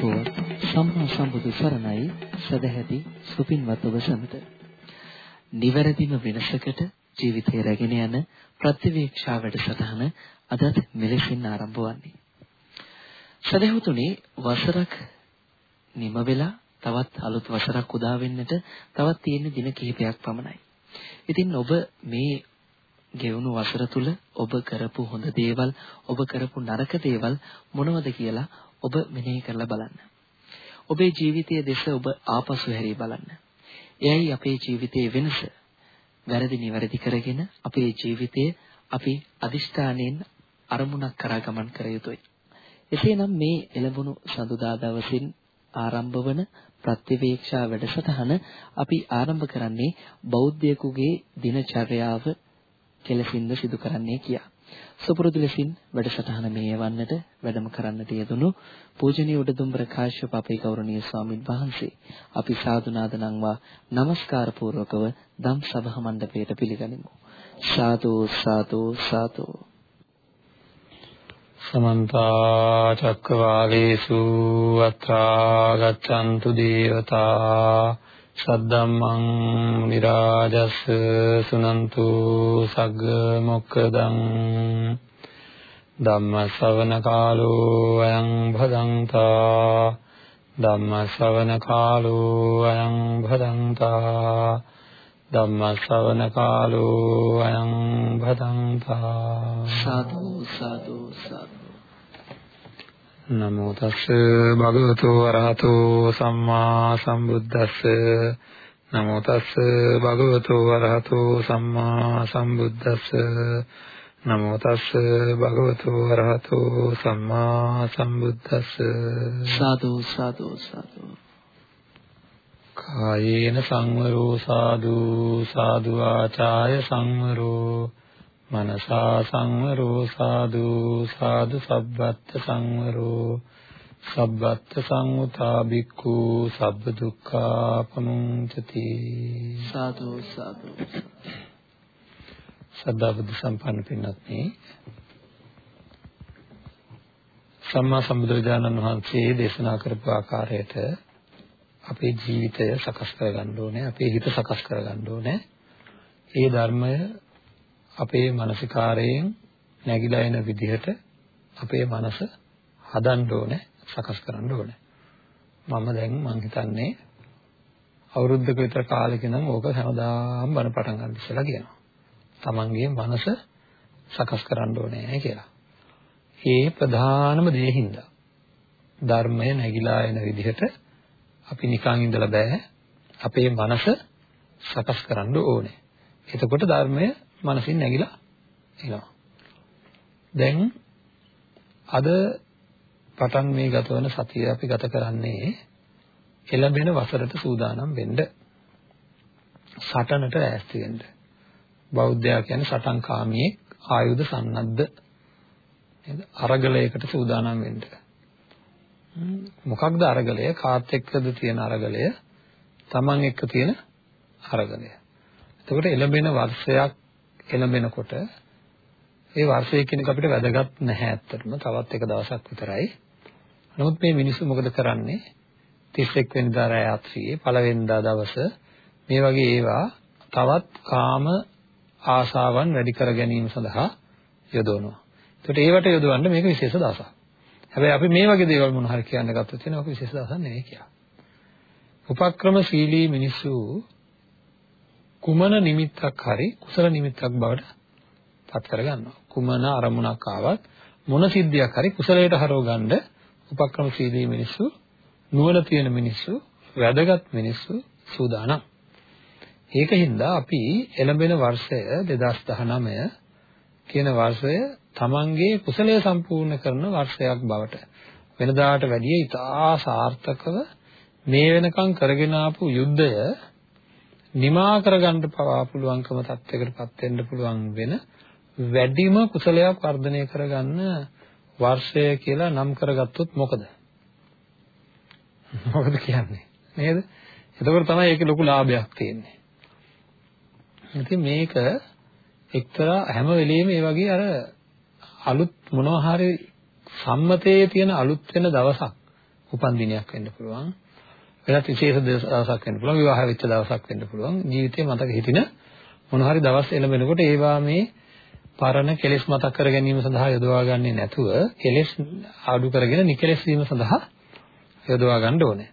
පුවත් සම්මා සම්බුදු සරණයි සදැහැති සුපින්වත් ඔබ සමට. නිවැරදිම වෙනසකට ජීවිතය රැගෙන යන ප්‍රතිවීක්ෂා වැඩසටහන අදත් මෙලෙසින් ආරම්භ වන්නේ. සදහතුනේ වසරක් නිම වෙලා තවත් අලුත් වසරක් උදා වෙන්නට තවත් තියෙන දින කිහිපයක් පමණයි. ඉතින් ඔබ මේ ගෙවුණු වසර තුල ඔබ කරපු හොඳ දේවල් ඔබ කරපු නරක දේවල් මොනවද කියලා ඔබ මෙනෙහි කරලා බලන්න. ඔබේ ජීවිතයේ දෙස ඔබ ආපසු හැරී බලන්න. එයයි අපේ ජීවිතයේ වෙනස. වැරදි නිවැරදි කරගෙන අපේ ජීවිතයේ අපි අදිෂ්ඨානයෙන් අරමුණක් කරා ගමන් කර යුතුයි. එසේනම් මේ එළඹුණු සඳුදා දවසින් ආරම්භ වන ප්‍රතිවේක්ෂා වැඩසටහන අපි ආරම්භ කරන්නේ බෞද්ධයෙකුගේ දිනචර්යාව කෙලසින්ද සිදු කරන්නේ කියා. සුපුරුදු ලෙසින් වැඩසටහන මේවන්නට වැඩම කරන්නට යෙදුණු පූජනීය උඩදුම්බර කාශ්‍යප අපේ ගෞරවනීය ස්වාමින් වහන්සේ අපි සාදුනාද නම්වා নমස්කාර පූර්වකව ධම් සභා මණ්ඩපයට පිළිගනිමු. සාදු සාදු සාදු සමන්ත චක්කවාලේසු අත්‍රා ගච්ඡන්තු දේවතා සද්දම්මං නිරාජස් සුනන්තු සග්ග මොක්කදං ධම්ම ශ්‍රවණ කාලෝ අයං භදංතා ධම්ම ශ්‍රවණ කාලෝ අයං භදංතා ධම්ම ශ්‍රවණ කාලෝ අයං භදංතා සාදු සාදු සාදු. නමෝ තස්ස භගවතු වරහතෝ සම්මා සම්බුද්දස්ස. නමෝ තස්ස භගවතු වරහතෝ සම්මා සම්බුද්දස්ස. නමෝ තස්ස භගවතු වරහතෝ සම්මා සම්බුද්දස්ස. සාදු සාදු සාදු. කායේන සංවරෝ සාදු සාදු ආචාය සංවරෝ මනසා සංවරෝ සාදු සාදු සබ්බත් සංවරෝ. සබ්බත් සංඋතා බික්ඛු සබ්බ දුක්ඛා පමුංචති. සාදු සාදු. සද්ධා බුද්ධ සම්පන්න පින්වත්නි. සම්මා සම්බුදුරජාණන් වහන්සේ දේශනා කරපු ආකාරයට අපේ ජීවිතය සකස් කරගන්න ඕනේ අපේ හිත සකස් කරගන්න ඕනේ. ඒ ධර්මය අපේ මානසිකාරයෙන් නැగిලා එන විදිහට අපේ මනස හදන්න ඕනේ සකස් කරන්න ඕනේ. මම දැන් මං හිතන්නේ අවුරුද්දක විතර කාලෙක ඉඳන් ඕක හැමදාම බණ පටන් ගන්න ඉස්සලා කියනවා. තමන්ගේ මනස සකස් කරන්න ඕනේ කියලා. ඒ ප්‍රධානම දේ හින්දා ධර්මය නැగిලා එන විදිහට අපි නිකන් ඉඳලා බෑ. අපේ මනස සකස් කරන්න ඕනේ. එතකොට ධර්මය මනසින් නැగిලා එනවා. දැන් අද පටන් මේ ගත වෙන සතිය අපි ගත කරන්නේ එළඹෙන වසරට සූදානම් වෙන්න. සටනට ඈස්ති වෙන්න. බෞද්ධයා කියන්නේ සටන්කාමී ආයුධ සන්නද්ධ නේද? අරගලයකට සූදානම් වෙන්න. මොකක්ද අරගලය? කාත් එක්කද තියෙන අරගලය? Taman එක්ක තියෙන අරගලය. එතකොට එළඹෙන වර්ෂයක් එළඹෙනකොට ඒ වර්ෂය කියන එක අපිට වැදගත් නැහැ ඇත්තටම. තවත් එක දවසක් විතරයි. නමුත් මේ මිනිස්සු මොකද කරන්නේ? 31 වෙනිදා රාත්‍රියේ පළවෙනිදා දවස මේ වගේ ඒවා තවත් කාම ආශාවන් වැඩි කර ගැනීම සඳහා යොදවනවා. ඒකට ඒවට යොදවන්න මේක විශේෂ දවසක්. හැබැයි අපි මේ වගේ දේවල් මොන හරි කියන්න ගත්තොත් එනවා අපි විශේෂ දවසක් නෙවෙයි කියලා. උපක්‍රමශීලී මිනිස්සු කුමන නිමිත්තක් හරි කුසල නිමිත්තක් බවට පත් කරගන්නවා. කුමන අරමුණක් ආවත් මොන සිද්ධියක් හරි කුසලයට හරව ගන්න උපක්‍රමශීලී මිනිස්සු නුවණ තියෙන මිනිස්සු වැදගත් මිනිස්සු සූදානම්. ඒකින්ද අපි එළඹෙන වර්ෂය 2019 කියන වර්ෂය තමන්ගේ කුසලය සම්පූර්ණ කරන වර්ෂයක් බවට වෙනදාට වැඩිය ඉතා සාර්ථකව මේ වෙනකන් කරගෙන ආපු යුද්ධය නිමා කරගන්න පවා පුළුවන්කම තත්යකටපත් වෙන්න පුළුවන් වෙන වැඩිම කුසලයක් වර්ධනය කරගන්න වර්ෂය කියලා නම් කරගත්තොත් මොකද? මොකද කියන්නේ? නේද? එතකොට තමයි ඒකේ ලොකු ලාභයක් තියෙන්නේ. ඉතින් මේක එක්තරා හැම වෙලෙම මේ වගේ අර අලුත් මොනවා හරි සම්මතයේ තියෙන අලුත් වෙන දවසක් උපන් දිනයක් වෙන්න පුළුවන්. වෙනත් විශේෂ දවසක් වෙන්න පුළුවන්. විවාහ වෙච්ච දවසක් වෙන්න පුළුවන්. ජීවිතේ මතක හිටින මොන හරි දවස් එළඹෙනකොට ඒවා මේ පරණ කෙලෙස් මතක් කර ගැනීම සඳහා යොදවා ගන්නේ නැතුව කෙලෙස් අඩු කරගෙන නිකලෙස් වීම සඳහා යොදවා ගන්න ඕනේ.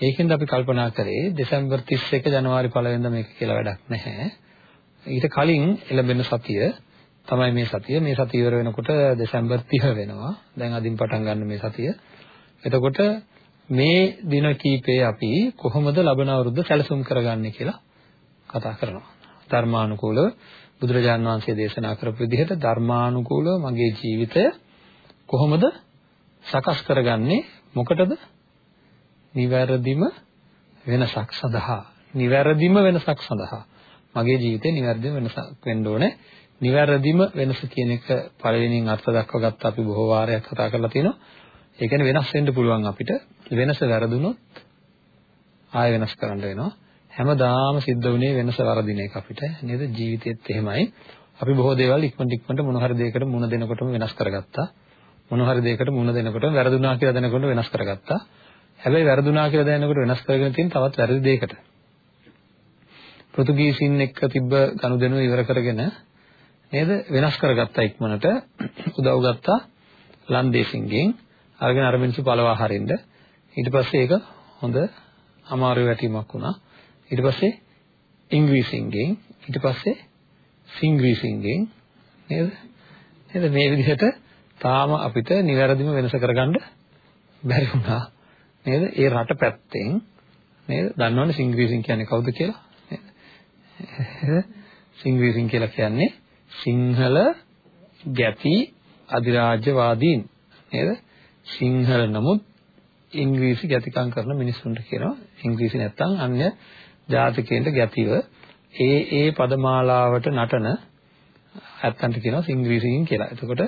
ඒකෙන්ද අපි කල්පනා කරේ දෙසැම්බර් 31 ජනවාරි 1 වෙනිදා මේක කියලා වැඩක් නැහැ. ඊට කලින් එළඹෙන සතිය තමයි මේ සතිය. මේ සතිය ඉවර වෙනකොට දෙසැම්බර් 30 වෙනවා. දැන් අදින් පටන් ගන්න මේ සතිය. එතකොට මේ දින කීපේ අපි කොහොමද ලබන අවුරුද්ද සැලසුම් කරගන්නේ කියලා කතා කරනවා. ධර්මානුකූලව බුදුරජාන් වහන්සේ දේශනා කරපු විදිහට ධර්මානුකූලව මගේ ජීවිතය කොහොමද සකස් කරගන්නේ මොකටද? නිවැරදිම වෙනසක් සඳහා. නිවැරදිම වෙනසක් සඳහා. මගේ ජීවිතේ නිවැරදිම වෙනසක් වෙන්න ඕනේ. නිවැරදිම වෙනස කියන එක පළවෙනියෙන් අර්ථ දක්ව ගත්ත අපි බොහෝ වාරයක් කතා කරලා තියෙනවා. ඒ කියන්නේ වෙනස් වෙන්න පුළුවන් අපිට. වෙනස වැරදුනොත් ආය වෙනස් කරන්න වෙනවා. හැමදාම සිද්ධ වුණේ වෙනස වරදින එක අපිට. නේද? ජීවිතෙත් එහෙමයි. අපි බොහෝ දේවල් ඉක්මනට ඉක්මනට මොන හරි දෙයකට මුණ දෙනකොටම වෙනස් කරගත්තා. මොන හරි දෙයකට මුණ දෙනකොටම වැරදුනා කියලා දැනනකොට වෙනස් කරගත්තා. හැබැයි වැරදුනා කියලා දැනනකොට වෙනස් කරගෙන තියෙන තවත් වැරදි දෙයකට. පෘතුගීසින් එක්ක තිබ්බ ගනුදෙනුව ඉවර කරගෙන නේද? වෙනස් කරගත්තා ඉක්මනට. උදව් ගත්තා ලන්දේසින්ගෙන්. අරගෙන අර මිනිස්සු පළවා හරින්න ඊට පස්සේ ඒක හොඳ අමාරු වැටීමක් වුණා. ඊට පස්සේ ඉංග්‍රීසියෙන් ඊට පස්සේ සිංග්‍රීසියෙන් නේද? නේද? මේ විදිහට තාම අපිට නිවැරදිම වෙනස කරගන්න බැරි වුණා. නේද? ඒ රට පැත්තෙන් නේද? දන්නවනේ සිංග්‍රීසින් කියන්නේ කවුද කියලා? නේද? සිංග්‍රීසින් කියලා කියන්නේ සිංහල ගැති අධිරාජ්‍යවාදීන්. නේද? සිංහල නමුත් ඉංග්‍රීසි ගැතිකම් කරන මිනිස්සුන්ට කියනවා ඉංග්‍රීසි නැත්තම් අන්‍ය ජාතකයන්ට ගැතිව ඒ ඒ පදමාලාවට නටන ඇත්තන්ට කියනවා සිංග්‍රීසියෙන් කියලා. එතකොට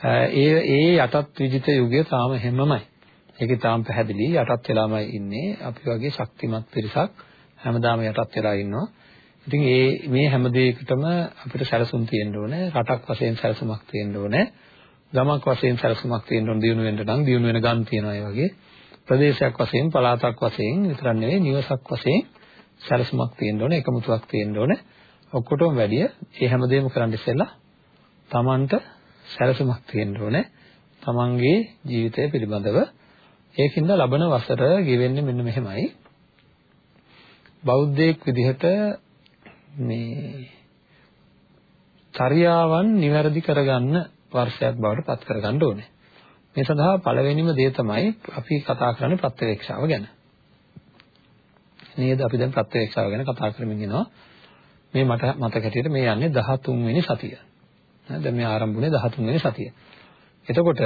ඒ ඒ යටත් විජිත යුගය තාම හැමමයි. ඒකේ තාම පැහැදිලි යටත් වෙලාමයි ඉන්නේ. අපි වගේ ශක්තිමත් පිරිසක් හැමදාම යටත් වෙලා ඉන්නවා. ඉතින් ඒ මේ හැම දෙයකටම අපිට සැලසුම් තියෙන්න ඕනේ. රටක් වශයෙන් සැලසුමක් තියෙන්න ඕනේ. ගමක් වශයෙන් සැලසුමක් තියෙන්න ඕන දිනු වෙන්න නම් දිනු වෙන ගම් තියෙනවා ඒ වගේ. ප්‍රදේශයක් වශයෙන් පළාතක් වශයෙන් විතරක් නෙවෙයි නිවසක් වශයෙන් සැලසුමක් තියෙන්න ඕනේ එකමුතුවක් තියෙන්න ඕනේ. ඔක්කොටම වැඩිය ඒ හැමදේම කරන්න ඉස්සෙල්ලා Tamanට සැලසුමක් තියෙන්න ඕනේ. Tamanගේ ජීවිතය පිළිබඳව. ඒකින්ද ලබන වසර ගෙවෙන්නේ මෙන්න මෙහෙමයි. බෞද්ධයෙක් විදිහට මේ චර්යාවන් નિවැරදි කරගන්න වර්ෂයක් බවට පත් කරගන්න ඕනේ. මේ සඳහා පළවෙනිම දේ තමයි අපි කතා කරන්නේ ප්‍රත්‍යවේක්ෂාව ගැන. නේද අපි දැන් ප්‍රත්‍යක්ෂාව ගැන කතා කරමින් ඉනවා මේ මට මතක හැටියට මේ යන්නේ 13 වෙනි සතිය දැන් මේ ආරම්භුනේ 13 වෙනි සතිය එතකොට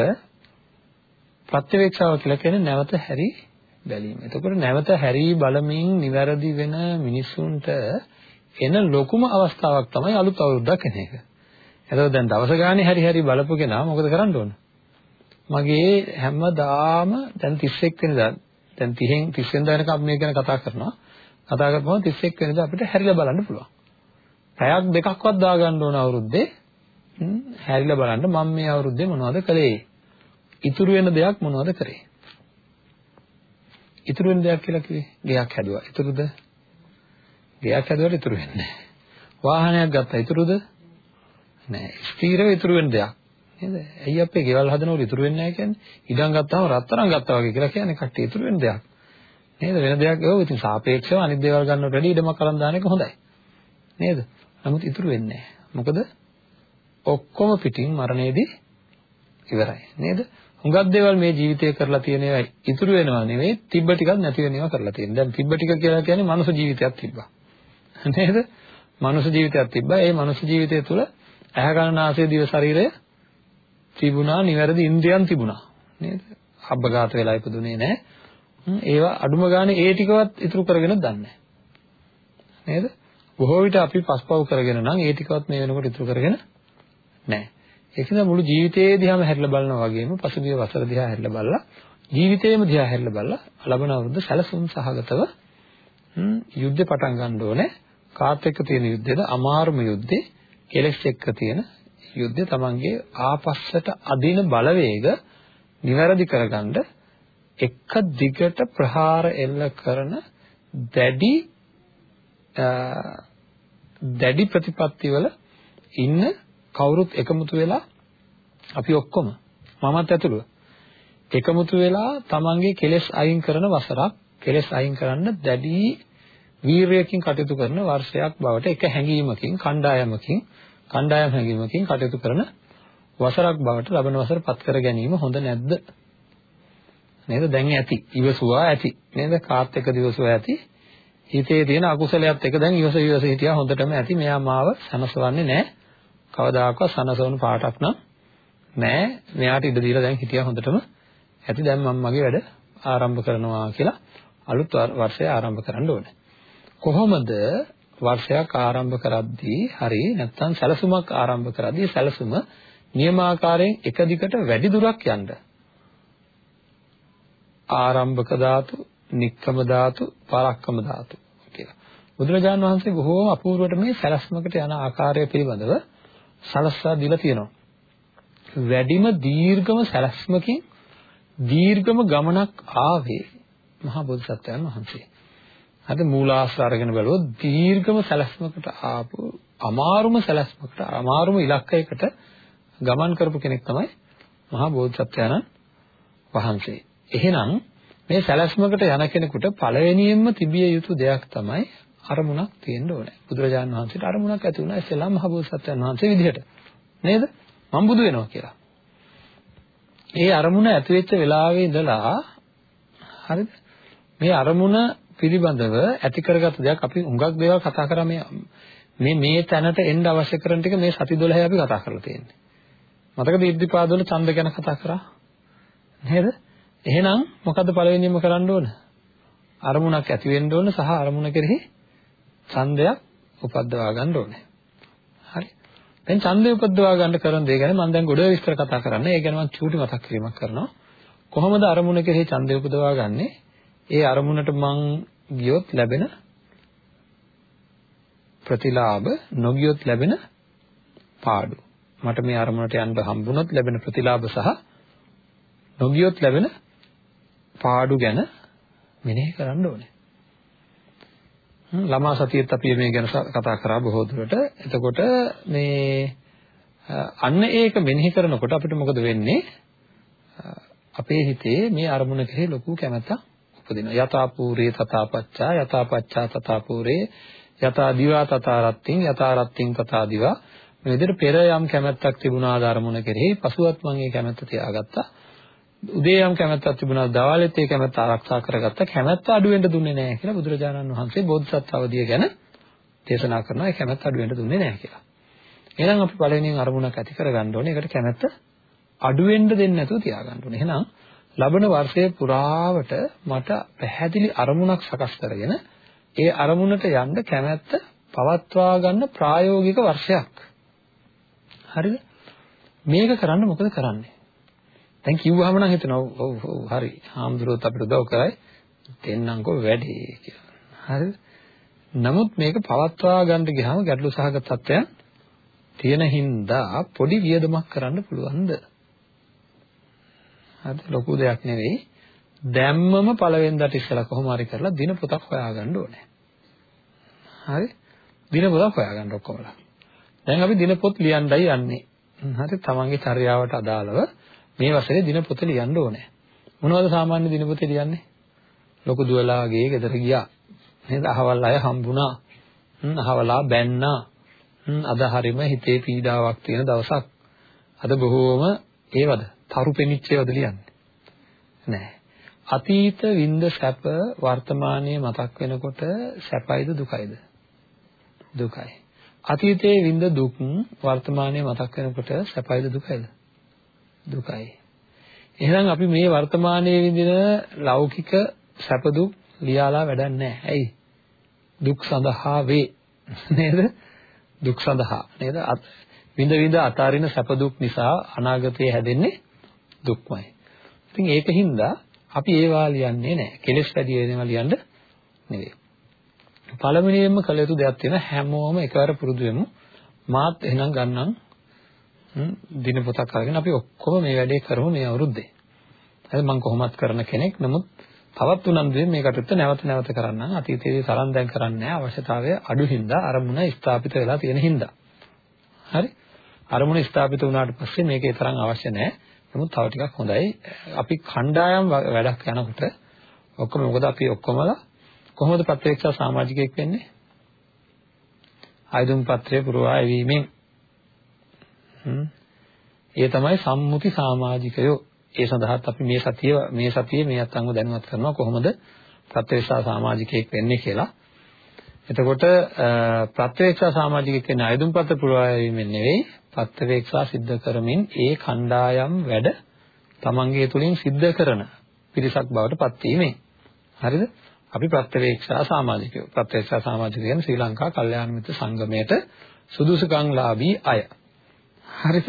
ප්‍රත්‍යවේක්ෂාව කියලා කියන්නේ නැවත හැරි බැලීම. එතකොට නැවත හැරි බලමින් නිවැරදි වෙන මිනිසුන්ට එන ලොකුම අවස්ථාවක් තමයි අලුත් අවුරුද්දක් එන එක. එතකොට දැන් දවස ගානේ හැරි හැරි බලපු කෙනා මොකද කරන්න ඕන? මගේ හැමදාම දැන් 31 වෙනිදා දැන් 30න් 30 වෙනිදා වෙනකම් අපි මේ ගැන කතා කරනවා. කතා කරපුවම 31 වෙනිදා අපිට හැරිලා බලන්න පුළුවන්. පැයක් දෙකක්වත් දාගන්න ඕන අවුරුද්දේ හැරිලා බලන්න මම මේ අවුරුද්දේ මොනවද කළේ? ඉතුරු වෙන දෙයක් මොනවද කරේ? ඉතුරු වෙන දෙයක් කියලා කිව්වේ ගෙයක් හැදුවා. ඉතුරුද? ගෙයක් හැදුවට ඉතුරු වෙන්නේ නැහැ. වාහනයක් ගත්තා. ඉතුරුද? නැහැ. ස්ථිරව ඉතුරු වෙන දෙයක්. නේද? ඇයි අපේ ගෙවල් හදනකොට ඉතුරු වෙන්නේ නැහැ කියන්නේ? ඉඩම් ගත්තාම රත්තරන් ගත්තා වගේ කියලා කියන්නේ කට්ටිය ඉතුරු වෙන දෙයක්. නේද? වෙන දෙයක් ඒවා ඉතින් සාපේක්ෂව අනිත් දේවල් ගන්නවට වැඩිය ඉඩමක් අරන් දාන එක හොඳයි. නේද? නමුත් ඉතුරු වෙන්නේ නැහැ. මොකද ඔක්කොම පිටින් මරණයේදී ඉවරයි. නේද? හුඟක් දේවල් මේ ජීවිතේ කරලා තියෙන ඒවා ඉතුරු වෙනවා නෙවෙයි තිබ්බ ටිකක් නැති වෙන ඒවා කරලා තියෙනවා. දැන් තිබ්බ ටික කියලා කියන්නේ මනුෂ්‍ය ජීවිතයක් තිබ්බා. නේද? මනුෂ්‍ය ජීවිතයක් තිබ්බා. ඒ මනුෂ්‍ය ජීවිතය තුළ ඇහැ කන නාසය දිව ශරීරය තිබුණා නිවැරදි ඉන්ද්‍රියන් තිබුණා නේද? අබ්බගත වෙලා ඉපදුනේ නැහැ. ඒවා අඩුම ගානේ ඒ ටිකවත් ඉතුරු කරගෙන දන්නේ නේද? බොහෝ විට අපි පස්පව් කරගෙන නම් ඒ ටිකවත් මේ වෙනකොට ඉතුරු කරගෙන නැහැ. ඒකද මුළු ජීවිතේ දිහාම හැරිලා බලනවා වගේම පසුගිය වසර දිහා හැරිලා බලලා ජීවිතේම දිහා හැරිලා බලලා ලබන අවුරුද්ද සැලසුම් සහගතව යුද්ධ පටන් ගන්න ඕනේ. කාත් එක්ක තියෙන යුද්ධේද අමාරුම යුද්ධේ කෙලෙස් එක්ක තියෙන යුද්ධය තමන්ගේ ආපස්සට අදින බලවේග નિවැරදි කරගන්න එක දිගට ප්‍රහාර එල්ල කරන දැඩි දැඩි ප්‍රතිපත්තිවල ඉන්න කවුරුත් එකමුතු වෙලා අපි ඔක්කොම මමත් ඇතුළුව. එකමුතු වෙලා තමන්ගේ කෙලෙස් අයින් කරන වසරක් කෙලෙස් අයින් කරන්න දැඩි වීරයකින් කටයුතු කරන වර්ෂයක් බවට එක හැඟීමකින් කණ්ඩායමකින් කණ්ඩායම් හැඟීමකින් කටයුතු කරන වසරක් බවට ලබන වසර පත් කර ගැනීම හොඳ නැද්ද? නේද? දැන් ඇති. ඉවසුවා ඇති. නේද? කාත් එක දිවසුවා ඇති. හිතේ තියෙන අකුසලයක් එක දැන් ඉවස ඉවස හිටියා. හොඳටම ඇති. මෙයා මාව සනසවන්නේ නැහැ කවදාකවත් සනසවන පාටක් නම් නැහැ මෙයාට ඉඩ දීලා දැන් හිටියා හොඳටම ඇති. දැන් මම මගේ වැඩ ආරම්භ කරනවා කියලා අලුත් වර්ෂය ආරම්භ කරන්න ඕනේ. කොහොමද වර්ෂයක් ආරම්භ කරද්දී හරි නැත්නම් සැලසුමක් ආරම්භ කරද්දී සැලසුම නියමාකාරයෙන් එක දිගට වැඩි දුරක් යන්න ආරම්භක ධාතු, නික්කම ධාතු, පරක්කම ධාතු කියලා. බුදුරජාණන් වහන්සේ බොහෝම අපූර්වට මේ සැලැස්මකට යන ආකාරය පිළිබඳව සලස්වා දීලා තියෙනවා. වැඩිම දීර්ඝම සැලැස්මකින් දීර්ඝම ගමනක් ආවේ මහා බෝධිසත්වයන් වහන්සේ. අද මූලාශ්‍ර අරගෙන බැලුවොත් දීර්ඝම සැලැස්මකට ආපු අමාරුම සැලැස්මකට අමාරුම ඉලක්කයකට ගමන් කරපු කෙනෙක් තමයි මහා බෝධිසත්වයන් වහන්සේ. එහෙනම් මේ සැලැස්මකට යන කෙනෙකුට පළවෙනියෙන්ම තිබිය යුතු දෙයක් තමයි අරමුණක් තියෙන්න ඕනේ. බුදුරජාණන් වහන්සේට අරමුණක් ඇති වුණා ඉස්සෙල්ලා මහ බෝසත්යන් වහන්සේ විදිහට. නේද? මම බුදු වෙනවා කියලා. ඒ අරමුණ ඇති වෙච්ච වෙලාවේ ඉඳලා හරිද? මේ අරමුණ පිළිබඳව ඇති කරගත්ත දෙයක් අපි හුඟක් දේවල් කතා කරා මේ මේ මේ තැනට එන්න අවශ්‍ය කරන ටික මේ සති 12 අපි කතා කරලා තියෙන්නේ. මතකද ඉද්ධිපාදවල ඡන්ද ගැන කතා කරා? නේද? එහෙනම් මොකද්ද පළවෙනියෙන්ම කරන්න ඕන? අරමුණක් ඇති වෙන්න ඕන සහ අරමුණ කෙරෙහි ඡන්දයක් උපද්දවා ගන්න ඕනේ. හරි. දැන් ඡන්දය උපද්දවා ගන්න කරන දේ ගැන මම දැන් ගොඩ විස්තර කතා කරන්න. ඒ ගැන මම චූටි මතක් කිරීමක් කරනවා. කොහොමද අරමුණ කෙරෙහි ඡන්දය උපදවා ගන්නෙ? ඒ අරමුණට මං ගියොත් ලැබෙන ප්‍රතිලාභ නොගියොත් ලැබෙන පාඩු. මට මේ අරමුණට යන්න හම්බුනොත් ලැබෙන ප්‍රතිලාභ සහ නොගියොත් ලැබෙන පාඩු ගැන මෙනෙහි කරන්න ඕනේ. ළමා සතියේත් අපි මේ ගැන කතා කරා බොහෝ දුරට. එතකොට මේ අන්න ඒක මෙනෙහි කරනකොට අපිට මොකද වෙන්නේ? අපේ හිතේ මේ අරමුණ කෙරෙහි ලොකු කැමැත්තක් උපදිනවා. යථාපූර්ේ තථාපච්චා යථාපච්චා තථාපූර්ේ යථා දිවා තථාරත්තින් යථාරත්තින් තථා දිවා මේ විදිහට පෙර යම් කැමැත්තක් තිබුණා අරමුණ කෙරෙහි පසුවත් මම ඒ කැමැත්ත තියාගත්තා. උදේ යම් කැමැත්තක් තිබුණා දවාලෙත් ඒ කැමැත්ත ආරක්ෂා කරගත්ත කැමැත්ත අඩු වෙන්න දුන්නේ නැහැ කියලා බුදුරජාණන් වහන්සේ බෝධිසත්ව අවදිය ගැන දේශනා කරනවා ඒ කැමැත්ත අඩු වෙන්න දුන්නේ නැහැ කියලා. එහෙනම් අපි පළවෙනියෙන් අරමුණක් ඇති කරගන්න ඕනේ. ඒකට කැමැත්ත අඩු වෙන්න දෙන්නේ නැතුව තියාගන්න ඕනේ. එහෙනම් ලබන වර්ෂයේ පුරාවට මට පැහැදිලි අරමුණක් සකස් කරගෙන ඒ අරමුණට යන්න කැමැත්ත පවත්වා ගන්න ප්‍රායෝගික වර්ෂයක්. හරිද? මේක කරන්න මොකද කරන්නේ? දැන් කිව්වහම නම් හිතනවා ඔව් ඔව් හරි. හාමුදුරුවෝත් අපිට උදව් කරයි. දෙන්නම්කෝ වැඩේ කියලා. හරිද? නමුත් මේක පවත්වා ගන්න ගියාම ගැටලු සහගත තත්ත්වයන් තියෙන හින්දා පොඩි වියදමක් කරන්න පුළුවන්ද? හරිද? ලොකු දෙයක් නෙවෙයි. දැම්මම පළවෙනිදාට ඉස්සලා කොහොම හරි කරලා දින පොතක් හොයාගන්න ඕනේ. හරි? දින පොතක් හොයාගන්න ඔක්කොමලා. දැන් අපි දින පොත් ලියන්නයි යන්නේ. හරි? තමන්ගේ චර්යාවට අදාළව මේ වසරේ දිනපොත ලියන්න ඕනේ. මොනවද සාමාන්‍ය දිනපොතේ ලියන්නේ? ලොකු දුවලාගේ ගෙදර ගියා. නේද? අහවල් අය හම්බුණා. හ්ම් අහවලා බැන්නා. හ්ම් අද හරීම හිතේ පීඩාවක් තියෙන දවසක්. අද බොහෝම ඒවද? තරු පෙනිච්ච ඒවාද ලියන්නේ? නෑ. අතීත වින්ද සැප වර්තමානයේ මතක් වෙනකොට සැපයිද දුකයිද? දුකයි. අතීතයේ වින්ද දුක් වර්තමානයේ මතක් වෙනකොට සැපයිද දුකයිද? දුකයි. එහෙනම් අපි මේ වර්තමානයේ විඳින ලෞකික සැප දුක් ලියාලා වැඩක් නැහැ. ඇයි? දුක් සඳහා වේ. නේද? දුක් සඳහා නේද? විඳ විඳ අතාරින සැප දුක් නිසා අනාගතයේ හැදෙන්නේ දුක්මයි. ඉතින් ඒකින්ද අපි ඒවා ලියන්නේ නැහැ. කෙලෙස් වැඩි වෙනවා ලියන්න නෙවෙයි. පළවෙනියෙන්ම කළ යුතු දෙයක් තියෙන හැමෝම එකවර පුරුදු වෙමු. මාත් එහෙනම් ගන්නම් දින පොතක් අරගෙන අපි ඔක්කොම මේ වැඩේ කරමු මේ අවුරුද්දේ. හරි මම කොහොමත් කරන කෙනෙක්. නමුත් තවත් උනන්දුවෙන් මේ කටයුත්ත නැවත නැවත කරන්න අතීතයේදී තරම් දැන් කරන්නේ අවශ්‍යතාවය අඩු හින්දා අරමුණ ස්ථාපිත වෙලා තියෙන හින්දා. හරි? අරමුණ ස්ථාපිත වුණාට පස්සේ මේකේ තරම් අවශ්‍ය නැහැ. නමුත් තව ටිකක් හොඳයි. අපි කණ්ඩායම් වැඩක් යනකොට ඔක්කොම මොකද අපි ඔක්කොමලා කොහොමද ප්‍රත්‍යක්ෂ සමාජිකයෙක් වෙන්නේ? ආයුධම් පත්‍රය පුරවා ඇවීමෙන්. ඒ තමයි සම්මුති සමාජිකයෝ. ඒ සඳහාත් අපි මේ සතිය මේ සතියේ මේ අත්ංගව දැනුවත් කරනවා කොහොමද ප්‍රත්‍යක්ෂ සමාජිකයෙක් වෙන්නේ කියලා. එතකොට ප්‍රත්‍යක්ෂ සමාජිකයෙක් වෙන්නේ ආයුධම් පත්‍ර පුරවා ඇවීමෙන් නෙවෙයි ප්‍රත්‍යවේක්ෂා සිද්ධ කරමින් ඒ කණ්ඩායම් වැඩ තමන්ගේ තුලින් සිද්ධ කරන පිරිසක් බවට පත් වීමෙන් හරිද? අපි ප්‍රත්‍යවේක්ෂා සමාජිකයෝ. ප්‍රත්‍යවේක්ෂා සමාජික කියන්නේ ශ්‍රී ලංකා කල්යාණ මිත්‍ර සංගමයට සුදුසුකම්ලාභී අය. හරිද?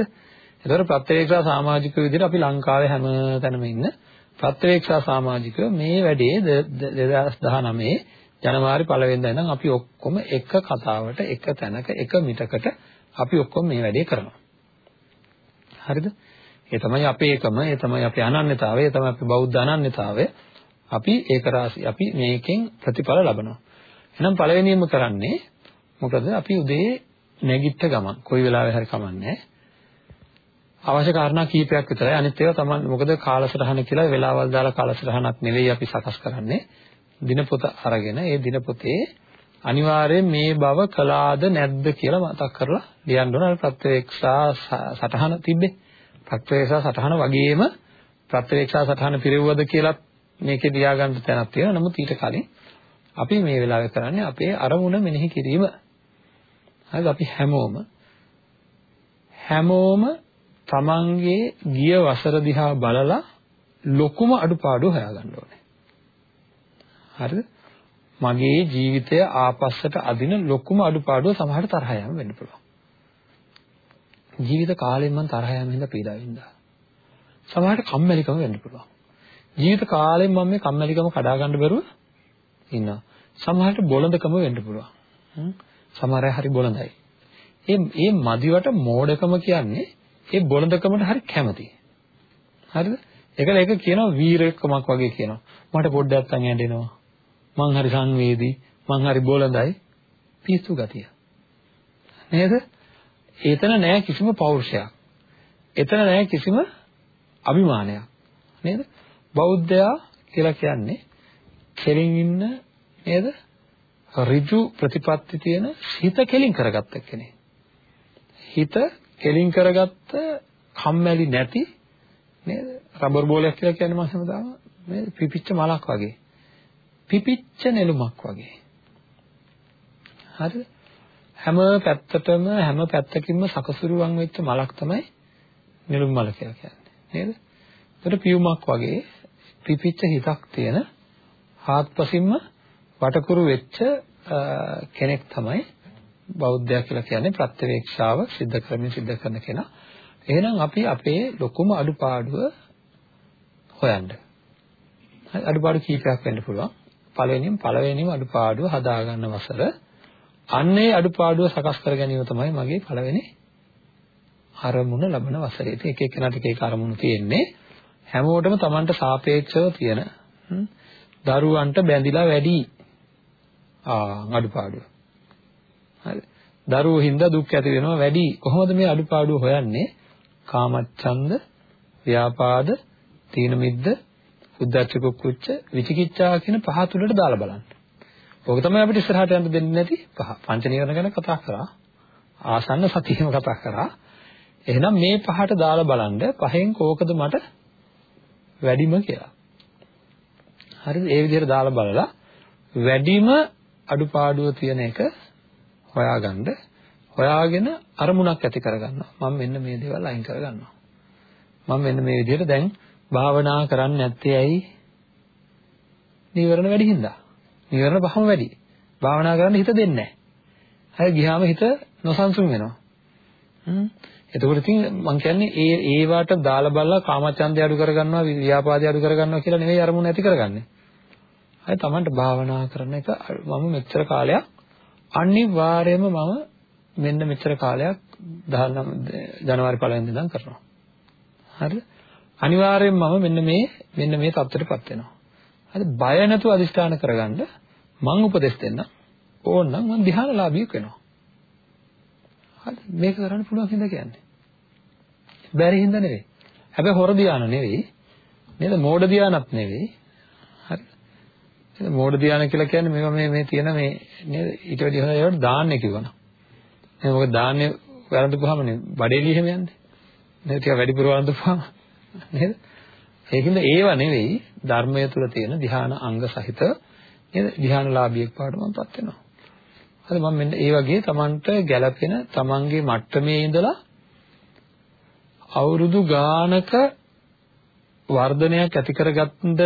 එතකොට ප්‍රත්‍යවේක්ෂා සමාජිකයෝ විදිහට අපි ලංකාවේ හැම තැනම ඉන්න ප්‍රත්‍යවේක්ෂා සමාජිකයෝ මේ වැඩේ 2019 ජනවාරි 1 වෙනිදා ඉඳන් අපි ඔක්කොම එක කතාවට එක තැනක එක මිටකට අපි ඔක්කොම මේ වැඩේ කරනවා. හරිද? ඒ තමයි අපේ එකම, ඒ තමයි අපේ අනන්‍යතාවය, ඒ තමයි අපේ බෞද්ධ අනන්‍යතාවය. අපි ඒක රාශි අපි මේකෙන් ප්‍රතිඵල ලබනවා. එහෙනම් පළවෙනියෙන්ම කරන්නේ මොකද? අපි උදේ නැගිට ගමන් කොයි වෙලාවෙ හරි කමන්නේ අවශ්‍ය කාරණා කීපයක් විතරයි අනිත් ඒවා තමයි මොකද කාලසටහන කියලා වෙලාවල් දාලා කාලසටහනක් නෙවෙයි අපි සකස් කරන්නේ දිනපොත අරගෙන ඒ දිනපොතේ අනිවාර්යයෙන් මේ බව කළාද නැද්ද කියලා මතක් කරලා ලියන්න ඕන. අර ප්‍රත්‍යක්ෂා සටහන තිබ්බේ. ප්‍රත්‍යක්ෂා සටහන වගේම ප්‍රත්‍යක්ෂා සටහන පිරෙව්වද කියලා මේකේ ලියාගන්න තැනක් තියෙනවා. නමුත් ඊට කලින් අපි මේ වෙලාවේ කරන්නේ අපේ අරමුණ මෙනෙහි කිරීම. හරිද? අපි හැමෝම හැමෝම තමන්ගේ ගිය වසර දිහා බලලා ලොකුම අඩුපාඩු හොයාගන්න ඕනේ. හරිද? මගේ ජීවිතය ආපස්සට අදින ලොකුම අඩුපාඩුව සමහරට තරහ යාම වෙන්න පුළුවන්. ජීවිත කාලෙම මම තරහ යාම හින්දා පීඩා වින්දා. සමහරට කම්මැලිකම වෙන්න පුළුවන්. ජීවිත කාලෙම මම මේ කම්මැලිකම කඩා ගන්න බැරුව ඉන්නවා. සමහරට බොළඳකම වෙන්න පුළුවන්. සමහර අය හරි බොළඳයි. ඒ මේ මදිවට මෝඩකම කියන්නේ ඒ බොළඳකමට හරි කැමති. හරිද? ඒකල ඒක කියනවා වීරකමක් වගේ කියනවා. මට පොඩ්ඩක් අං ඇඬෙනවා. මං හරි සංවේදී මං හරි බොළඳයි පිස්සු ගතිය. නේද? එතන නෑ කිසිම පෞරුෂයක්. එතන නෑ කිසිම අභිමානයක්. නේද? බෞද්ධයා කියලා කියන්නේ කෙලින් ඉන්න නේද? ඍජු ප්‍රතිපත්ති තියෙන හිත කෙලින් කරගත්ත කෙනෙක්. හිත කෙලින් කරගත්ත කම්මැලි නැති නේද? රබර් බෝලයක් කියලා කියන්නේ මම හැමදාම නේද? පිපිච්ච මලක් වගේ. පිපිච්ච නෙළුමක් වගේ. හරිද? හැම පැත්තටම හැම පැත්තකින්ම සකසුරුවන් වෙච්ච මලක් තමයි නෙළුම් මල කියලා කියන්නේ. නේද? ඒකට පියුමක් වගේ පිපිච්ච හිතක් තියෙන හාත්පසින්ම වටකුරු වෙච්ච කෙනෙක් තමයි බෞද්ධයා කියලා කියන්නේ ප්‍රත්‍යවේක්ෂාව සිද්ධ කරමින් සිද්ධ කරන කෙනා. එහෙනම් අපි අපේ ලොකුම අඩුපාඩුව හොයන්න. අඩුපාඩු කීපයක් වෙන්න පුළුවන්. පළවෙනිම පළවෙනිම අඩුපාඩුව හදාගන්න වසර අන්නේ අඩුපාඩුව සකස් කර ගැනීම තමයි මගේ පළවෙනි අරමුණ ලබන වසරේ. ඉතින් එක එක්කෙනාට එක එක අරමුණු තියෙන්නේ හැමෝටම Tamanට සාපේක්ෂව තියෙන දරුවන්ට බැඳිලා වැඩි ආ අඩුපාඩුව. හරි. දරුවෝ හින්දා දුක් ඇති වෙනවා වැඩි. කොහොමද මේ අඩුපාඩුව හොයන්නේ? කාමච්ඡන්ද, ව්‍යාපාද, තීන මිද්ද, උද්දච්ච කුච්ච විචිකිච්ඡා කියන පහ තුලට දාලා බලන්න. ඕක තමයි අපිට ඉස්සරහට යන්න දෙන්නේ නැති පහ. පංච නීවරණ ගැන කතා කරා. ආසන්න සතියෙම කතා කරා. එහෙනම් මේ පහට දාලා බලන්න පහෙන් කෝකද මට වැඩිම කියලා. හරිද? ඒ විදිහට දාලා බලලා වැඩිම අඩුපාඩුව තියෙන එක හොයාගන්න හොයාගෙන අරමුණක් ඇති කරගන්නවා. මම මෙන්න මේ දේවල් අයින් කරගන්නවා. මම මෙන්න මේ විදිහට දැන් භාවනා කරන්නේ නැත්තේ ඇයි? නීවරණ වැඩි හින්දා. නීවරණ පහම වැඩි. භාවනා කරන්න හිත දෙන්නේ නැහැ. හරි ගියාම හිත නොසන්සුන් වෙනවා. හ්ම්. එතකොට ඉතින් මම කියන්නේ ඒ ඒවට දාලා බලලා කාමචන්දය අඩු කරගන්නවා, ව්‍යාපාදය අඩු කරගන්නවා කියලා නෙවෙයි අරමුණ ඇති කරගන්නේ. හරි Tamanට භාවනා කරන එක මම මෙච්චර කාලයක් අනිවාර්යයෙන්ම මම මෙන්න මෙච්චර කාලයක් 19 ජනවාරි 1 වෙනිදා ඉඳන් කරනවා. හරිද? අනිවාර්යෙන්ම මම මෙන්න මේ මෙන්න මේ தත්ත්වයටපත් වෙනවා. හරි බය නැතුව අදිස්ථාන කරගන්න මං උපදෙස් දෙන්න ඕනනම් මං ධ්‍යානලාභියෙක් වෙනවා. හරි මේක කරන්න පුළුවන් හින්දා කියන්නේ. බැරි හින්දා නෙවෙයි. හැබැයි හොර ධ්‍යාන නෙවෙයි. නේද? මෝඩ ධ්‍යානත් නෙවෙයි. හරි. නේද? මෝඩ ධ්‍යාන කියලා කියන්නේ මේවා මේ මේ තියෙන මේ නේද? ඊට වැඩි හොඳ ඒවට දාන්නේ කිව්වනම්. නේද? මොකද දාන්නේ වැරද්දපුවාම නේ බඩේලිය එහෙම යන්නේ. නේද? ටික වැඩිපුර වරද්දපුවාම නේද? ඒකින්ද ඒව නෙවෙයි ධර්මය තුල තියෙන ධ්‍යාන අංග සහිත නේද? ධ්‍යානලාභියෙක් පාඩමක්පත් වෙනවා. හරි මම මෙන්න ඒ වගේ Tamanට ගැළපෙන Tamanගේ මට්ටමේ ඉඳලා අවුරුදු ගානක වර්ධනයක් ඇති කරගන්න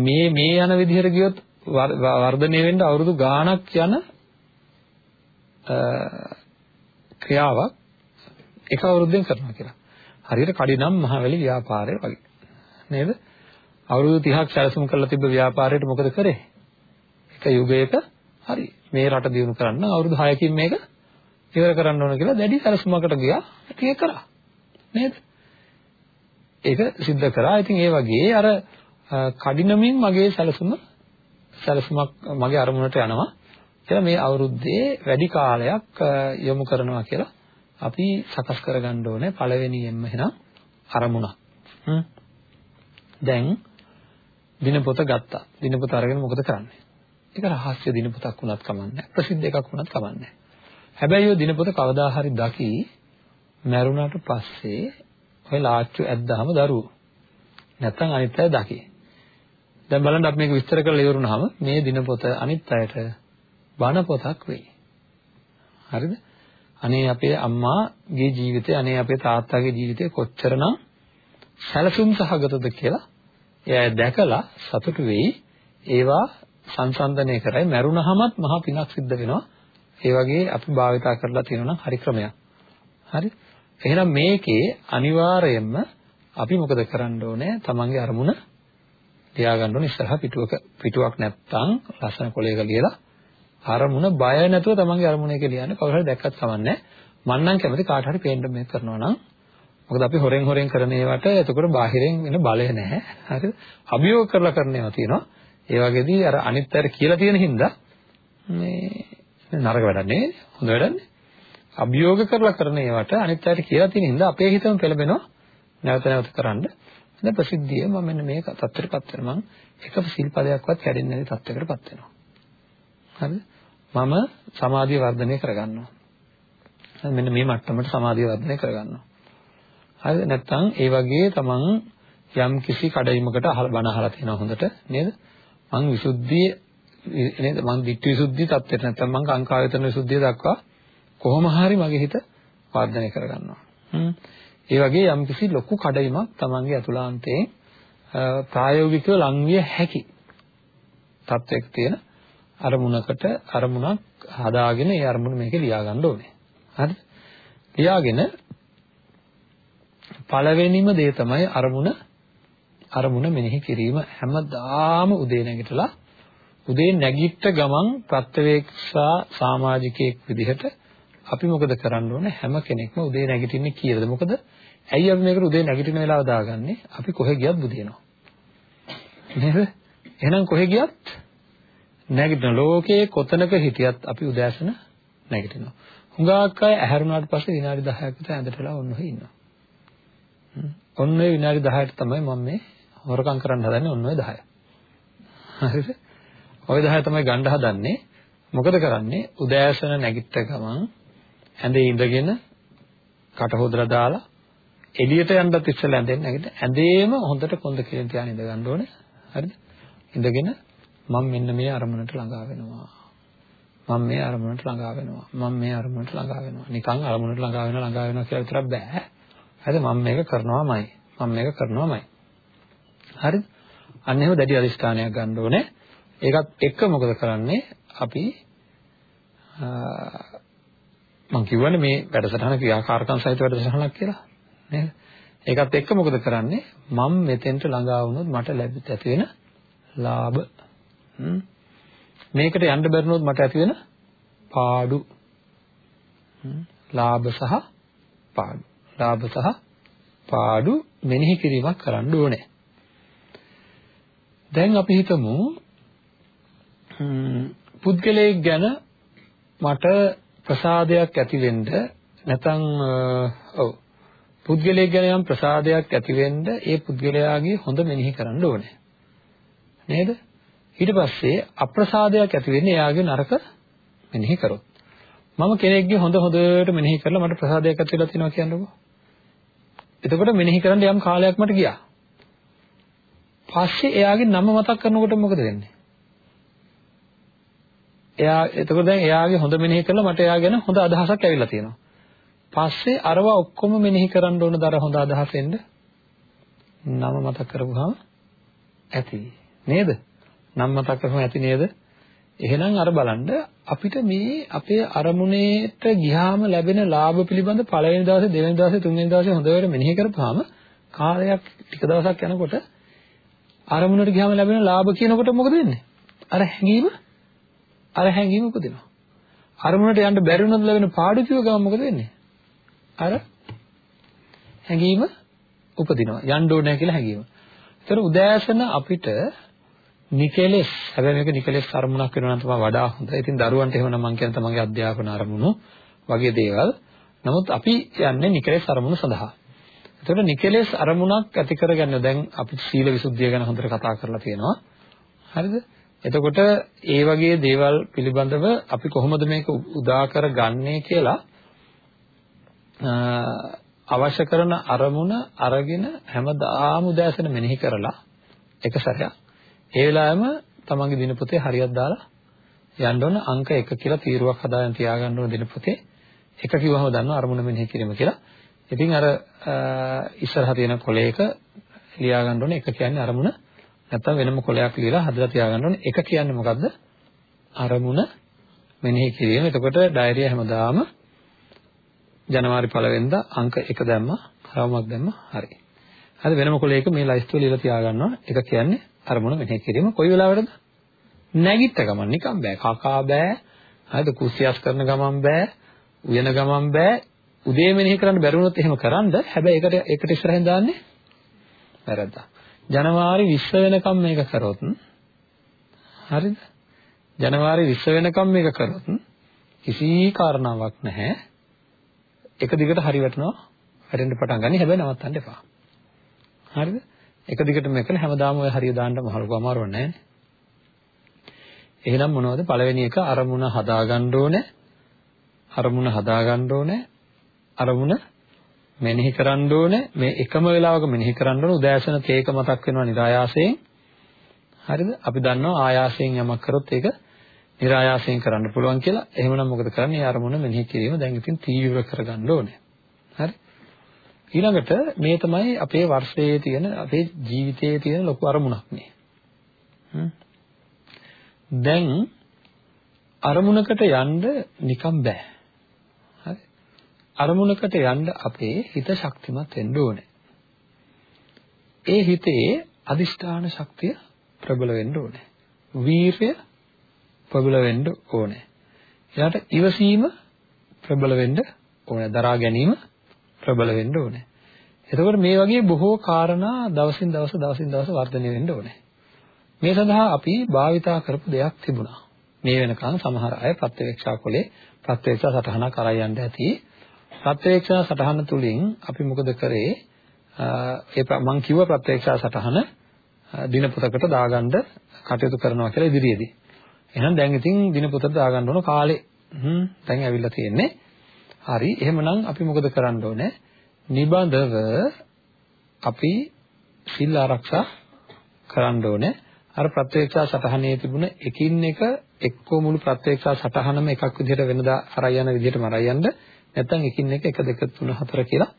මේ මේ යන විදිහට ගියොත් වර්ධනය වෙන්න අවුරුදු ගාණක් යන ක්‍රියාවක් එක අවුරුද්දෙන් කරනවා කියලා. හරියට කඩිනම් මහවැලි ව්‍යාපාරය වගේ. නේද? අවුරුදු 30ක් සැලසුම් කරලා තිබ්බ ව්‍යාපාරයට මොකද කරේ? එක යුගයක හරි මේ රට දියුණු කරන්න අවුරුදු 6කින් මේක ඉවර කරන්න ඕන කියලා දැඩි සැලසුමකට ගියා. ඒක කරා. නේද? ඒක सिद्ध කරා. ඉතින් ඒ වගේ අර කඩිනමින් මගේ සැලසුම සැලසුමක් මගේ අරමුණට යනවා කියලා මේ අවුරුද්දේ වැඩි කාලයක් යොමු කරනවා කියලා අපි සකස් කරගන්න ඕනේ පළවෙනියෙන්ම එහෙනම් අරමුණක්. දැන් දිනපොත ගත්තා. දිනපොත අරගෙන මොකද කරන්නේ? ඒක රහස්‍ය දිනපොතක් වුණත් කමන්නේ. ප්‍රසිද්ධ එකක් වුණත් කමන්නේ. හැබැයි ඔය දිනපොත කවදා හරි දකි මැරුණාට පස්සේ ඔය ලාච්චු ඇද්දාම දරුවෝ නැත්තම් අනිත් අය දකි. දැන් බලන්න අපි මේක විස්තර කරලා ඉවරුනහම මේ දිනපොත අනිත් අයට බණ පොතක් වෙයි. හරිද? අනේ අපේ අම්මාගේ ජීවිතය අනේ අපේ තාත්තාගේ ජීවිතය කොච්චරනම් සැලසුම් සහගතද කියලා එයා දැකලා සතුටු වෙයි. ඒවා සංසන්දනය කරයි මැරුණහමත් මහා පිනක් සිද්ධ වෙනවා. ඒ වගේ අපි භාවිතා කරලා තියෙනවා නම් හරි ක්‍රමයක්. හරි? එහෙනම් මේකේ අනිවාර්යයෙන්ම අපි මොකද කරන්න ඕනේ? තමන්ගේ අරමුණ තියාගන්න ඕනේ ඉස්සරහ පිටුවක පිටුවක් නැත්තම් ලස්සන කොලයක ලියලා අරමුණ බය නැතුව තමන්ගේ අරමුණ එක ලියන්න කවුරු හරි දැක්කත් කමන්නේ මම නම් කැමති කාට හරි පේන්න මේ කරනවා නම්. මොකද අපි හොරෙන් හොරෙන් කරන ඒවාට එතකොට බාහිරින් වෙන බලය නැහැ. හරිද අභියෝග කරලා කරන ඒවා තියෙනවා. ඒ වගේදී අර අනිත් අයට කියලා තියෙන හින්දා මේ නරක වැඩක් නෙවෙයි හොඳ වැඩක් නේ. අභියෝග කරලා කරන ඒවාට අනිත් අයට කියලා තියෙන හින්දා අපේ හිතම පෙළඹෙනවා. නැවත නැවත කරන්න. දැන් ප්‍රසිද්ධිය මම මෙන්න මේ තත්ත්වයටපත් වෙනවා. මම එක සිල්පදයක්වත් කැඩෙන්නේ නැති තත්ත්වයකටපත් වෙනවා. හරිද? මම සමාධිය වර්ධනය කරගන්නවා. මෙන්න මේ මට්ටමට සමාධිය වර්ධනය කරගන්නවා. හරිද නැත්නම් ඒ වගේ තමන් යම් කිසි කඩයිමකට අහලා බණ අහලා තියෙනවා හොඳට නේද? මං විසුද්ධිය නේද? මං ditthi විසුද්ධිය தත්ත්වයට නැත්නම් මං කාංකායතන විසුද්ධිය දක්වා කොහොම හරි මගේ හිත වර්ධනය කරගන්නවා. ඒ වගේ යම්කිසි ලොකු කඩයිමක් තමන්ගේ අතුලාන්තයෙන් ප්‍රායෝගිකව ලංවිය හැකි තත්වයක තියෙන අරමුණකට අරමුණක් හදාගෙන ඒ අරමුණ මේකේ ලියා ගන්න ඕනේ. හරිද? ලියාගෙන පළවෙනිම දේ තමයි අරමුණ අරමුණ මෙනෙහි කිරීම. හැමදාම උදේ නැගිටලා උදේ නැගිට ගමන් ප්‍රත්‍යවේක්ෂා සමාජිකයෙක් විදිහට අපි මොකද කරන්න ඕනේ? හැම කෙනෙක්ම උදේ නැගිටින්නේ කීයද? මොකද ඇයි අපි මේකට උදේ නැගිටින වෙලාව දාගන්නේ? අපි කොහෙ ගියත් බුදිනවා. නේද? එහෙනම් කොහෙ ගියත් නැගිටින ලෝකයේ කොතනක හිටියත් අපි උදෑසන නැගිටිනවා හුඟක් අය ඇහැරුණාට පස්සේ විනාඩි 10ක් විතර ඇඳටලා ඔන්න ඔහේ ඉන්නවා ඔන්න ඔය විනාඩි 10ට තමයි මම මේ හොරකම් කරන්න හදන්නේ ඔන්න ඔය 10. හරිද? ඔය 10 තමයි ගන්න හදන්නේ. මොකද කරන්නේ? උදෑසන නැගිට ගමන් ඇඳේ ඉඳගෙන කට හොදලා දාලා එළියට යන්නත් ඉස්සෙල්ලා ඇඳෙන් නැගිට ඇඳේම හොඳට කොන්ද කියලා තියාගෙන ඉඳ ගන්න ඕනේ. හරිද? ඉඳගෙන මම මෙන්න මේ අරමුණට ළඟා වෙනවා. මම මේ අරමුණට ළඟා වෙනවා. මම මේ අරමුණට ළඟා වෙනවා. නිකන් අරමුණට ළඟා වෙනවා ළඟා වෙනවා කියලා විතරක් බෑ. හරිද? මම මේක කරනවාමයි. මම මේක කරනවාමයි. හරිද? අන්න එහෙම දැඩි අදිස්ථානයක් ගන්න ඕනේ. ඒකත් එක්ක මොකද කරන්නේ? අපි මම කියවනේ මේ වැඩසටහන ක්‍රියාකාරකම් සහිත වැඩසටහනක් කියලා. නේද? ඒකත් එක්ක මොකද කරන්නේ? මම මෙතෙන්ට ළඟා වුණොත් මට ලැබෙත් ඇති වෙන ලාභ. මේකට යන්න බැරිනොත් මට ඇති වෙන පාඩු. ලාභ සහ පාඩු. ලාභ සහ පාඩු මෙනෙහි කිරීමක් කරන්න ඕනේ. දැන් අපි හිතමු පුද්ගලයෙක් ගැන මට ප්‍රසාදයක් ඇති වෙන්න නැත්නම් ඔව් පුද්ගලයෙක් ගැන යම් ප්‍රසාදයක් ඇති වෙන්න ඒ පුද්ගලයාගේ හොඳ මෙනෙහි කරන්න ඕනේ. නේද? ඊට පස්සේ අප්‍රසාදයක් ඇති වෙන්නේ එයාගේ නරක මෙනෙහි කරොත්. මම කෙනෙක්ගේ හොඳ හොඳට මෙනෙහි කරලා මට ප්‍රසාදයක් ඇති වෙලා තියෙනවා කියන්නකෝ. එතකොට මෙනෙහි කරන්න යම් කාලයක් මට ගියා. පස්සේ එයාගේ නම මතක් කරනකොට මොකද වෙන්නේ? එයා එතකොට දැන් එයාගේ හොඳ මෙනෙහි කරලා මට එයා ගැන හොඳ අදහසක් ඇවිල්ලා තියෙනවා. පස්සේ අරවා ඔක්කොම මෙනෙහි කරන්න ඕන දර හොඳ අදහස් එන්න නම මතක් කරපුවාම ඇති නේද? නම් මතක් කරපුවාම ඇති නේද? එහෙනම් අර බලන්න අපිට මේ අපේ අරමුණේට ගියාම ලැබෙන ලාභ පිළිබඳ පළවෙනි දවසේ දෙවෙනි දවසේ තුන්වෙනි දවසේ හොඳට මෙනෙහි කරපුවාම කාලයක් ටික දවසක් යනකොට අරමුණට ගියාම ලැබෙන ලාභ කියනකොට මොකද වෙන්නේ? අර හැඟීම අර හැඟීම උපදිනවා. අරමුණට යන්න බැරි වුණොත් ලැබෙන පාඩු කිව්ව ගමන් මොකද වෙන්නේ? අර හැඟීම උපදිනවා. යන්න ඕනේ කියලා හැඟීම. ඒතර උදෑසන අපිට නිකලෙස් හැබැයි මේක නිකලෙස් අරමුණක් වෙනවා නම් තමයි වඩා හොඳ. ඉතින් දරුවන්ට එහෙමනම් මම කියන තමන්ගේ අධ්‍යාපන අරමුණු වගේ දේවල්. නමුත් අපි යන්නේ නිකලෙස් අරමුණු සඳහා. එතකොට නිකලෙස් අරමුණක් ඇති කරගන්න දැන් අපි සීල විසුද්ධිය ගැන හොඳට කතා කරලා තියෙනවා. හරිද? එතකොට ඒ වගේ දේවල් පිළිබඳව අපි කොහොමද මේක උදා කරගන්නේ කියලා අවශ්‍ය කරන අරමුණ අරගෙන හැමදාම උදෑසන මෙනෙහි කරලා එක සැරයක් ඒ වෙලාවෙම තමන්ගේ දිනපොතේ හරියක් දාලා යන්න ඕන අංක 1 කියලා තීරුවක් හදාගෙන තියාගන්න ඕන දිනපොතේ එක කිව්වම දන්නවා අරමුණ මෙනෙහි කිරීම කියලා. ඉතින් අර ඉස්සරහ තියෙන කොලයක ලියා ගන්න ඕනේ එක කියන්නේ අරමුණ නැත්තම් වෙනම කොලයක් ලියලා හදලා තියාගන්න ඕනේ එක කියන්නේ මොකද්ද? අරමුණ මෙනෙහි කිරීම. එතකොට ඩයරිය හැමදාම ජනවාරි 1 වෙනිදා අංක 1 දැම්මා, රවුමක් දැම්මා, හරි. හරි වෙනම කොලයක මේ ලයිස්තුව ලියලා තියාගන්නවා. එක කියන්නේ අරමුණ මෙනෙහි කිරීම කොයි වෙලාවටද? නැගිට ගමන් නිකන් බෑ. කකා බෑ. හරිද? කුස්සියස් කරන ගමන් බෑ. උයන ගමන් බෑ. උදේ මෙනෙහි කරන්න බැරි වුණොත් එහෙම කරන්න. හැබැයි ඒකට ඒකට ඉස්සරහින් දාන්නේ වැරද්දා. ජනවාරි 20 වෙනකම් මේක කරොත් හරිද? ජනවාරි 20 වෙනකම් මේක කරොත් කිසි කාරණාවක් නැහැ. එක දිගට හරි වැටෙනවා. වැටෙන්න පටන් ගන්න. හැබැයි නවත්තන්න එපා. හරිද? එක දිගටම එකන හැමදාම ඔය හරිය දාන්න මහලුක අමාරුව නැහැ. එහෙනම් මොනවද පළවෙනි එක අරමුණ හදාගන්න ඕනේ. අරමුණ හදාගන්න ඕනේ. අරමුණ මෙනෙහි කරන්න ඕනේ. මේ එකම වෙලාවක මෙනෙහි කරන්න ඕනේ. උදෑසන තේක මතක් වෙනවා નિરાයාසයෙන්. හරිද? අපි දන්නවා ආයාසයෙන් යමක් කරොත් ඒක નિરાයාසයෙන් කරන්න පුළුවන් කියලා. එහෙමනම් මොකද කරන්නේ? අරමුණ මෙනෙහි කිරීම දැන් ඉතින් තීව්‍ර කරගන්න ඕනේ. හරි? ඊළඟට මේ තමයි අපේ වර්ෂයේ තියෙන අපේ ජීවිතයේ තියෙන ලොකු අරමුණක් මේ. දැන් අරමුණකට යන්න නිකම් බෑ. හරි. අරමුණකට යන්න අපේ හිත ශක්තිමත් වෙන්න ඕනේ. ඒ හිතේ අදිෂ්ඨාන ශක්තිය ප්‍රබල වෙන්න ඕනේ. වීරය ප්‍රබල වෙන්න ඕනේ. එයාට ඉවසීම ප්‍රබල වෙන්න ඕනේ. දරා ගැනීම ප්‍රබල වෙන්න ඕනේ. එතකොට මේ වගේ බොහෝ කාරණා දවසින් දවස දවසින් දවස වර්ධනය වෙන්න ඕනේ. මේ සඳහා අපි භාවිතා කරපු දෙයක් තිබුණා. මේ වෙනකන් සමහර අය ප්‍රත්‍යක්ෂා කොලේ ප්‍රත්‍යක්ෂා සටහනක් කරා යන්න ඇති. ප්‍රත්‍යක්ෂා සටහන තුලින් අපි මොකද කරේ? ඒ මම කිව්ව ප්‍රත්‍යක්ෂා සටහන දිනපොතකට දාගන්න කටයුතු කරනවා කියලා ඉදිරියේදී. එහෙනම් දැන් ඉතින් දිනපොතට දාගන්න ඕන කාලේ හ්ම් දැන් ඇවිල්ලා තියෙන්නේ. හරි එහෙමනම් අපි මොකද කරන්න ඕනේ? නිබඳව අපි සිල් ආරක්ෂා කරන්න ඕනේ. අර ප්‍රත්‍යක්ෂා සටහනේ තිබුණ එකින් එක එක්කෝ මුළු ප්‍රත්‍යක්ෂා සටහනම එකක් විදිහට වෙනදා අරයි යන විදිහටම අරයි යන්න නැත්නම් එකින් එක 1 2 3 4 කියලා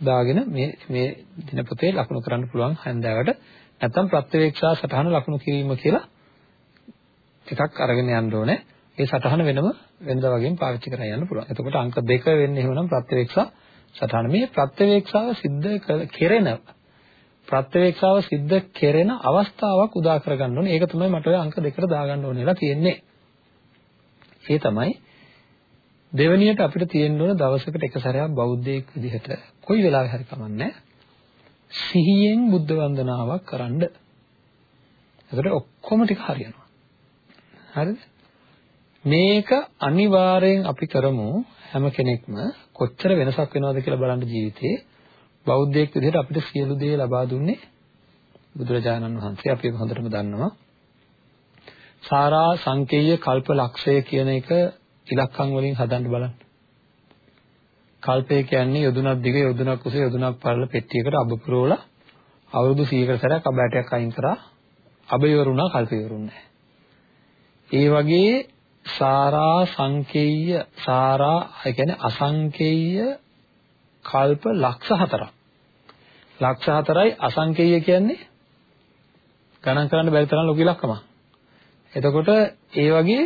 දාගෙන මේ මේ දිනපොතේ ලකුණු කරන්න පුළුවන් හන්දෑවට නැත්නම් ප්‍රත්‍යක්ෂා සටහන ලකුණු කිරීම කියලා එකක් අරගෙන යන්න ඕනේ. ඒ සටහන වෙනම වෙනදා වගේම පාවිච්චි කරලා යන්න පුළුවන්. එතකොට අංක 2 වෙන්නේ එහෙමනම් ප්‍රත්‍යවේක්ෂා සටහන. මේ ප්‍රත්‍යවේක්ෂාව සිද්ධ කෙරෙන ප්‍රත්‍යවේක්ෂාව සිද්ධ කෙරෙන අවස්ථාවක් උදා කරගන්න ඕනේ. ඒක තමයි මට ඔය අංක දෙකට දාගන්න ඕනෙලා තියෙන්නේ. ඒ තමයි දෙවැනියට අපිට තියෙන්න ඕන දවසකට එක සැරයක් බෞද්ධයෙක් විදිහට කොයි වෙලාවෙ හරි කමන්නේ සිහියෙන් බුද්ධ වන්දනාවක් කරන්න. එතකොට ඔක්කොම ටික හරියනවා. හරිද? මේක අනිවාර්යෙන් අපි කරමු හැම කෙනෙක්ම කොච්චර වෙනසක් වෙනවද කියලා බලන්න ජීවිතේ බෞද්ධයෙක් විදිහට අපිට සියලු දේ ලබා දුන්නේ බුදුරජාණන් වහන්සේ අපි හොඳටම දන්නවා. සාරා සංකේය කල්ප ලක්ෂය කියන එක ඉලක්කම් වලින් හදන්න බලන්න. කල්පය කියන්නේ යොදුනක් දිග යොදුනක් උස යොදුනක් පළල පෙට්ටියකට අබ පුරවලා අවුරුදු 100කට සැරයක් අබ ඇටයක් අයින් කරා අබ ඉවරුණා කල්ප ඉවරුන්නේ ඒ වගේ සාරා සංකේය සාරා ඒ කියන්නේ අසංකේය කල්ප ලක්ෂ හතරක් ලක්ෂ හතරයි අසංකේය කියන්නේ ගණන් කරන්න බැරි තරම් ලොකු ඉලක්කමක් එතකොට ඒ වගේ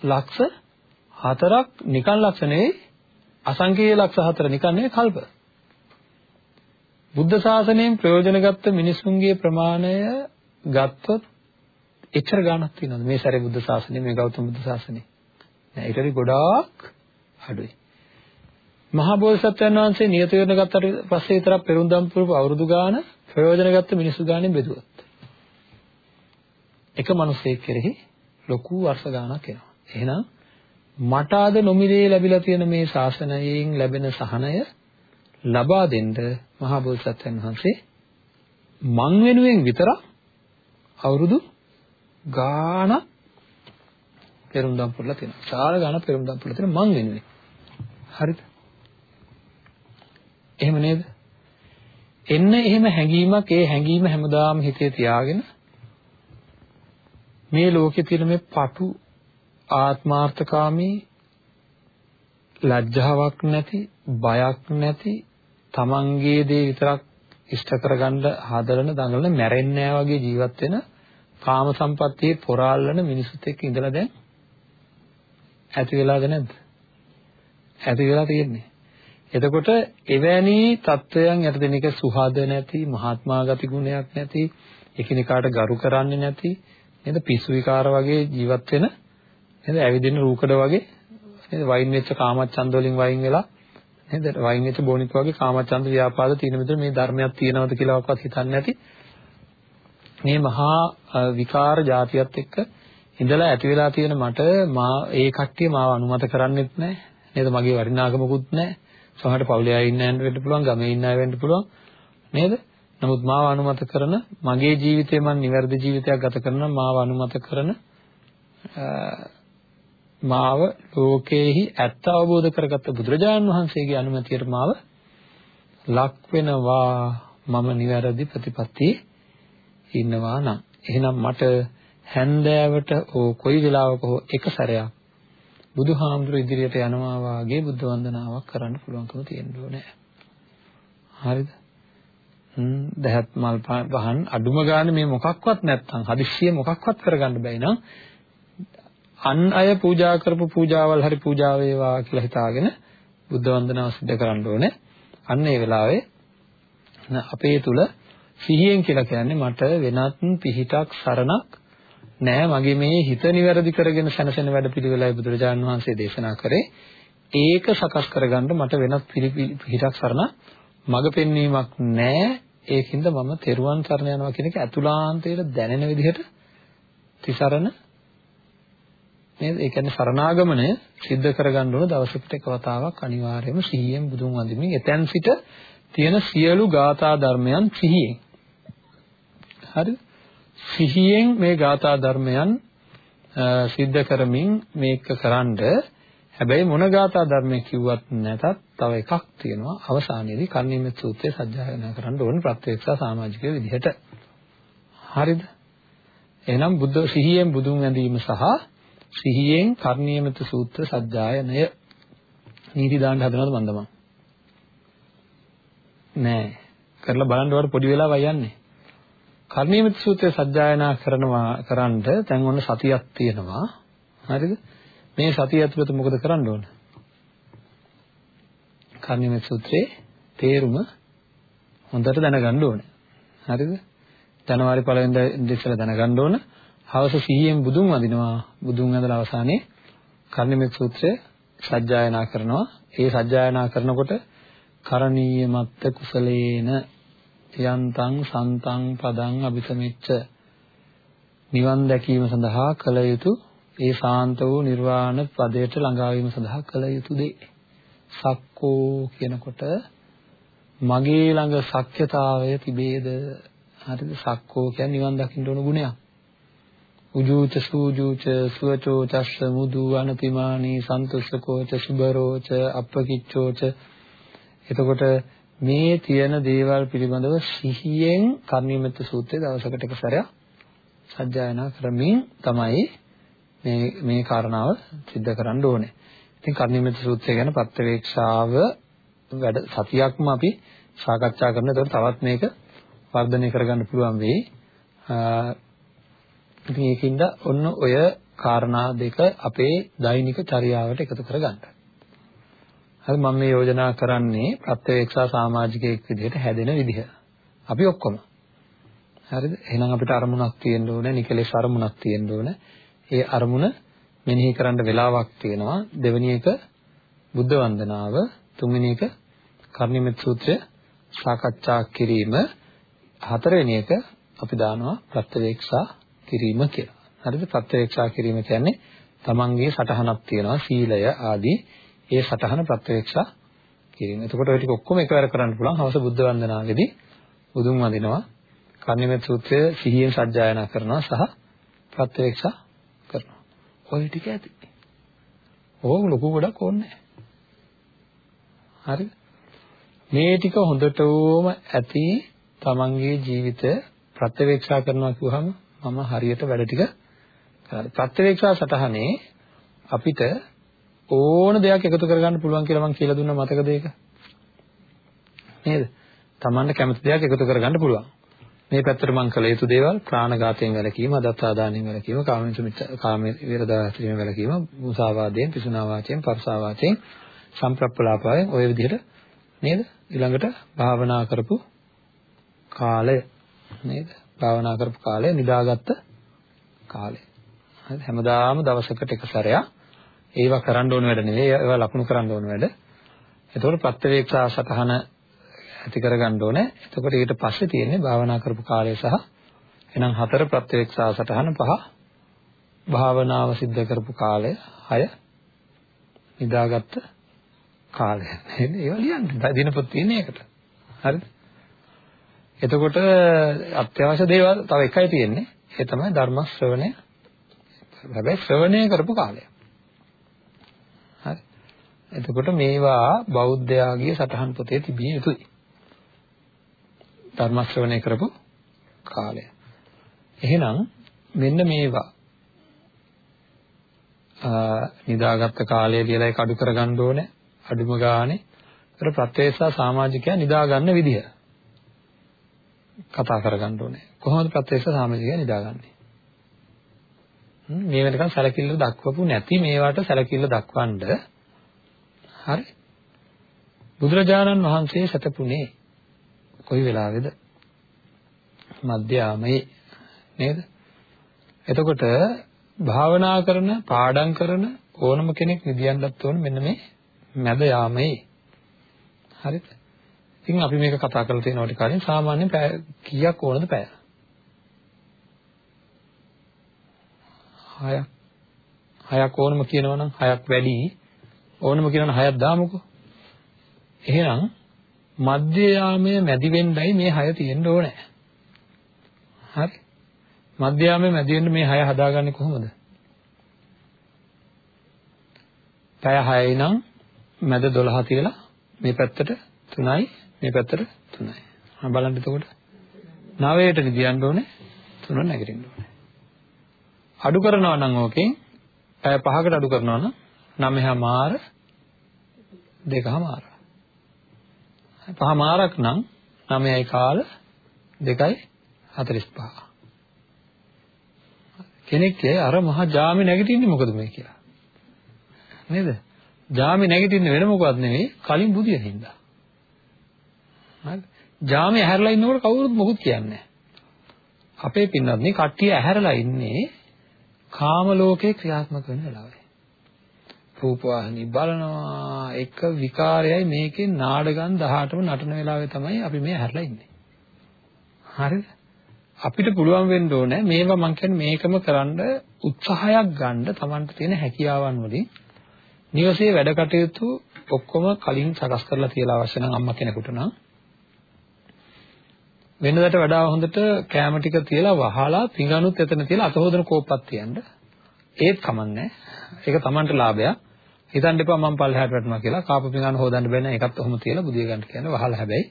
ලක්ෂ හතරක් නිකන් ලක්ෂ නෙවෙයි අසංකේය ලක්ෂ හතර නිකන් නෙවෙයි කල්ප. බුද්ධ ශාසනයෙන් ප්‍රයෝජන ගත්ත මිනිසුන්ගේ ප්‍රමාණය ගත්තොත් එච්චර ගාණක් තියෙනවද මේ සැරේ බුද්ධ ශාසනය මේ ගෞතම බුද්ධ ශාසනය? නෑ ඊටරි ගොඩාක් අඩුයි. මහා බෝසත්යන් වහන්සේ නියත වෙන ගත්තට පස්සේ විතරක් පෙරුම්දම් පුරපු අවුරුදු ගාන ප්‍රයෝජන ගත්ත මිනිස්සු ගානේ බෙදුවොත් එක මිනිසෙක් කෙරෙහි ලොකු වර්ෂ ගාණක් එනවා. එහෙනම් මට අද නොමිලේ ලැබිලා තියෙන මේ ශාසනයෙන් ලැබෙන සහනය ලබා දෙන්න මහා බෝසත්යන් වහන්සේ මං වෙනුවෙන් විතරක් අවුරුදු ගාණ පෙරම්දම් පුරලා තියෙනවා. සාර ගාණ පෙරම්දම් පුරලා තියෙන මං වෙනුවෙන්. හරිද? එහෙම නේද? එන්න එහෙම හැඟීමක් ඒ හැඟීම හැමදාම හිතේ තියාගෙන මේ ලෝකේ තියෙන මේ පටු ආත්මාර්ථකාමී ලැජ්ජාවක් නැති බයක් නැති තමන්ගේ දේ විතරක් ඉෂ්ට කරගන්න හදරන දඟලන මැරෙන්නේ වගේ ජීවත් වෙන කාම සම්පත්තියේ පොරාලන මිනිසුත් එක්ක ඉඳලා දැන් ඇති වෙලාද නැද්ද? ඇති වෙලා තියෙන්නේ. එතකොට එවැනි தত্ত্বයන් යට දෙන එක සුහද නැති, මහාත්මා ගති ගුණයක් නැති, එකිනෙකාට ගරු කරන්නේ නැති, නේද පිස්සු විකාර වගේ ජීවත් වෙන නේද ඇවිදින රූකඩ වගේ නේද වයින් වෙච්ච කාමච්ඡන්ද වලින් වයින් වෙලා නේද වයින් වෙච්ච බොනික් වගේ කාමච්ඡන්ද ව්‍යාපාද තියෙන මිතර මේ ධර්මයක් තියෙනවද කියලාවත් හිතන්නේ නැති මේ මහා විකාර જાතියත් එක්ක ඉඳලා ඇති වෙලා තියෙන මට මා ඒ කට්ටිය මාව අනුමත කරන්නෙත් නැහැ. නේද? මගේ වටිනාකමකුත් නැහැ. සමහරට පවුලේ අය ඉන්න අය වෙන්න පුළුවන් ගමේ ඉන්න අය වෙන්න පුළුවන්. නේද? නමුත් මාව අනුමත කරන මගේ ජීවිතේ මම නිවැරදි ජීවිතයක් ගත කරන මාව අනුමත කරන මාව ලෝකේහි ඇත්ත අවබෝධ කරගත්ත බුදුරජාණන් වහන්සේගේ අනුමැතියට මාව ලක් වෙනවා. මම නිවැරදි ප්‍රතිපත්තියේ ඉන්නවා නම් එහෙනම් මට හැන්දෑවට ඕ කොයි වෙලාවක හෝ එක සැරයක් බුදුහාමුදුරු ඉදිරියට යනවා වාගේ බුද්ධ වන්දනාවක් කරන්න පුළුවන්කම තියෙන්න ඕනේ. හරිද? දහත් මල් පහන් අඩුම ගානේ මේ මොකක්වත් නැත්තම් හදිස්සිය මොකක්වත් කරගන්න බැයි නම් අන් අය පූජා කරපු පූජාවල් හරි පූජා වේවා කියලා හිතාගෙන බුද්ධ වන්දනාව සිදු කරන්න ඕනේ. අන්න ඒ වෙලාවේ අපේ තුල සිහියෙන් කියලා කියන්නේ මට වෙනත් පිහිටක් සරණක් නෑ මගේ මේ හිත නිවැරදි කරගෙන සැනසෙන වැඩපිළිවෙලයි බුදුරජාණන් වහන්සේ දේශනා කරේ. ඒක සකස් කරගන්න මට වෙනත් පිහිටක් සරණ මඟ පෙන්වීමක් නෑ. ඒකින්ද මම තෙරුවන් සරණ යනවා කියන එක අතුලාන්තයට දැනෙන විදිහට තිසරණ නේද? ඒ කියන්නේ සරණාගමණය සිද්ධ කරගන්න ඕන දවසකට එක වතාවක් අනිවාර්යයෙන්ම සිහියෙන් බුදුන් වඳින්මින් එතෙන් සිට තියෙන සියලු ගාථා ධර්මයන් සිහියෙන්. හරිද? සිහියෙන් මේ ගාථා ධර්මයන් සිද්ධ කරමින් මේක කරන්ඩ හැබැයි මොන ගාථා ධර්මයක් කිව්වත් නැතත් තව එකක් තියෙනවා අවසානයේදී කර්ණීයමෙත් සූත්‍රය සජ්ජායනා කරන්න ඕන ප්‍රත්‍යක්ෂ සමාජික විදිහට. හරිද? එහෙනම් බුද්ධ සිහියෙන් බුදුන් වැඳීම සහ සිහියෙන් කර්ණීයමෙත් සූත්‍ර සජ්ජායනය නීති දාන්න හදනවද මන්දම? නෑ. කරලා බලන්න වට පොඩි වෙලාවක් යන්නේ. කර්ණීයමෙත් සූත්‍රය සජ්ජායනා කරනවා කරන්ඩ දැන් ඔන්න සතියක් තියෙනවා. හරිද? මේ සතිය ඇතුළත මොකද කරන්න ඕන? කර්ණීයමෙත් සූත්‍රයේ තේරුම හොඳට දැනගන්න ඕනේ. හරිද? ජනවාරි පළවෙනිදා ඉඳලා දැනගන්න ඕන. හවස සිහියෙන් බුදුන් වඳිනවා. බුදුන් වඳලා අවසානයේ කර්ණීයමෙත් සූත්‍රය සජ්ජායනා කරනවා. ඒ සජ්ජායනා කරනකොට කරණීය මත්ත කුසලේන යන්තං සන්තං පදං අபிසමෙච්ච නිවන් දැකීම සඳහා කළ යුතු ඒ ශාන්ත වූ නිර්වාණ පදයට ළඟා වීම සඳහා කළ යුතු දේ. සක්කෝ කියනකොට මගේ ළඟ සත්‍යතාවය තිබේද? හරිද? සක්කෝ කියන්නේ නිවන් දකින්න ඕන ගුණයක්. උජූච සූජූච සුවචෝ චස්ස මුදු අනතිමානී සන්තුෂ්කෝච සුබරෝච අප්පකිච්චෝච එතකොට මේ තියෙන දේවල් පිළිබඳව සිහියෙන් කර්ණීයමෙත් සූත්‍රයේ දවසකට එක සැරයක් සජ්ජායනා කරමින් තමයි මේ මේ කාරණාව सिद्ध කරන්න ඕනේ. ඉතින් කර්ණීයමෙත් සූත්‍රය ගැන ප්‍රත්‍යවේක්ෂාව වැඩ සතියක්ම අපි සාකච්ඡා කරන. ඒතකොට තවත් මේක වර්ධනය කරගන්න පුළුවන් වෙයි. ඉතින් ඒකින්ද ඔන්න ඔය කාරණා දෙක අපේ දෛනික චර්යාවට එකතු කරගන්න. හරි මම මේ යෝජනා කරන්නේ ප්‍රත්‍යවේක්ෂා සමාජිකයෙක් විදිහට හැදෙන විදිහ. අපි ඔක්කොම. හරිද? එහෙනම් අපිට අරමුණක් තියෙන්න ඕනේ, නිකලෙස් අරමුණක් තියෙන්න ඕනේ. ඒ අරමුණ මෙනෙහි කරන්න වෙලාවක් තියෙනවා. දෙවෙනි එක බුද්ධ වන්දනාව, තුන්වෙනි එක කර්ණිමෙත් සූත්‍රය සාකච්ඡා කිරීම, හතරවෙනි එක අපි දානවා ප්‍රත්‍යවේක්ෂා කිරීම කියලා. හරිද? ප්‍රත්‍යවේක්ෂා කිරීම කියන්නේ තමන්ගේ සටහනක් තියෙනවා සීලය ආදී ඒ සටහන ප්‍රත්‍යවේක්ෂා කිරීම. එතකොට ඔය ටික ඔක්කොම එකවර කරන්න පුළුවන්. හවස බුද්ධ වන්දනාවේදී බුදුන් වඳිනවා. කර්ණිමෙත් සූත්‍රය සිහියෙන් සජ්ජායනා කරනවා සහ ප්‍රත්‍යවේක්ෂා කරනවා. ඔය ටික ඇති. ඕක ලොකු ගොඩක් ඕනේ හරිද? මේ ටික හොඳටම ඇති තමන්ගේ ජීවිතය ප්‍රත්‍යවේක්ෂා කරනවා කිව්වහම මම හරියට වැඩ ටික කරා. ප්‍රත්‍යවේක්ෂා සටහනේ අපිට ඕන දෙයක් එකතු කරගන්න පුළුවන් කියලා මම කියලා දුන්නා මතකද ඒක? නේද? Tamanne කැමති දෙයක් එකතු කරගන්න පුළුවන්. මේ පැත්තට මම කළ යුතු දේවල් ප්‍රාණඝාතයෙන් වැළකීම, අදත්තාදානයෙන් වැළකීම, කාමෙන්ස කාමයේ විරදාස්ත්‍රියෙන් වැළකීම, මුසාවාදයෙන්, පිසුනා වාචයෙන්, පරසා වාචයෙන්, සම්ප්‍රප්පලාපායෙන් ඔය විදිහට නේද? ඊළඟට භාවනා කරපු කාලය නේද? භාවනා කරපු කාලය නිදාගත්ත කාලය. හරි හැමදාම දවසකට එක සැරයක් ඒවා කරන්න ඕන වැඩ නෙවෙයි ඒවා ලකුණු කරන්න ඕන වැඩ. එතකොට ප්‍රත්‍යවේක්ෂා සතහන ඇති කරගන්න ඕනේ. එතකොට ඊට පස්සේ තියෙන්නේ භාවනා කරපු කාලය සහ එහෙනම් හතර ප්‍රත්‍යවේක්ෂා සතහන පහ භාවනාව સિદ્ધ කරපු කාලය හය නිදාගත්ත කාලය නේද? ඒවා ලියන්න. දිනපොත් තියෙන්නේ ඒකට. හරිද? එතකොට අත්‍යවශ්‍ය දේවල් තව එකයි තියෙන්නේ. ඒ තමයි ධර්ම ශ්‍රවණය. හැබැයි ශ්‍රවණය කරපු කාලය. හරි. එතකොට මේවා බෞද්ධයාගේ සටහන් පොතේ තිබිය යුතුයි. ධර්ම ශ්‍රවණය කරපු කාලය. එහෙනම් මෙන්න මේවා නිදාගත්ත කාලය කියලා ඒක අඩු කරගන්න ඕනේ. අඩුම ගානේ. ඒතර ප්‍රත්‍යේසා සමාජිකයා නිදා ගන්න විදිහ. කතා කරගන්න ඕනේ. කොහොමද ප්‍රත්‍යක්ෂ සාමජිකය නිදාගන්නේ? මේ වෙනකන් සැලකිල්ල දක්වපු නැති මේවට සැලකිල්ල දක්වන්න හරි. බුදුරජාණන් වහන්සේ සතපුනේ කොයි වෙලාවේද? මධ්‍යාමයේ නේද? එතකොට භාවනා කරන පාඩම් කරන ඕනම කෙනෙක් නිදියන්නත් ඕන මෙන්න මේ මැද යාමයේ හරිද? ඉතින් අපි මේක කතා කරලා තියෙනවා ටික කලින් සාමාන්‍යයෙන් පැය කීයක් ඕනද පැය? 6ක්. 6ක් ඕනම කියනවනම් 6ක් වැඩි. ඕනම කියනවනම් 6ක් දාමුකෝ. එහෙනම් මධ්‍ය යාමයේ මැදි වෙන්නයි මේ 6 තියෙන්න ඕනේ. හරි. මධ්‍ය යාමයේ මැදි වෙන්න මේ 6 හදාගන්නේ කොහොමද? පැය 6යි නම් මැද 12 තියලා මේ පැත්තට 3යි මේ පැත්තට 3යි. ආ බලන්න එතකොට 9ට නිදියන්න ඕනේ 3 නැගිටින්න ඕනේ. අඩු කරනවා නම් ඕකෙන් පැය 5කට අඩු කරනවා නම් 9 මාර 2 මාර. පහ මාරක් නම් 9යි කාල 2යි 45. කෙනෙක්ගේ අර මහා ජාමි නැගිටින්නේ මොකද මේ කියලා. නේද? ජාමි නැගිටින්නේ වෙන මොකවත් නෙවෙයි කලින් බුදිය හින්දා. හරි. ජාමේ ඇහැරලා ඉන්නකොට කවුරුත් මොකුත් කියන්නේ අපේ පින්නත් මේ කට්ටිය ඇහැරලා ඉන්නේ කාම ලෝකේ ක්‍රියාත්මක වෙන වෙලාවේ. රූපවාහිනී බලනවා එක විකාරයයි මේකේ නාඩගම් 18ම නටන වෙලාවේ තමයි අපි මේ හැරලා ඉන්නේ. හරිද? අපිට පුළුවන් වෙන්න ඕනේ මේවා මං කියන්නේ මේකම කරන්න උත්සාහයක් ගන්න Tamanට තියෙන හැකියාවන් වලින් නිවසේ වැඩ කටයුතු ඔක්කොම කලින් සකස් කරලා තියලා අවශ්‍ය නම් අම්මා කෙනෙකුට නම් වෙනදට වඩා හොඳට කැම ටික තියලා වහලා පිඟානුත් එතන තියලා අත හොදන කෝප්පක් තියන්න ඒත් කමන්නේ. ඒක Tamanට ලාභයක්. හිතන්න එපා මම පල්ලෙහාට වැටෙනවා කියලා. කාප පිඟාන හොදන්න බෑ නෑ. ඒකත් ඔහොම තියලා බුදිය ගන්න කියන්නේ වහලා හැබැයි.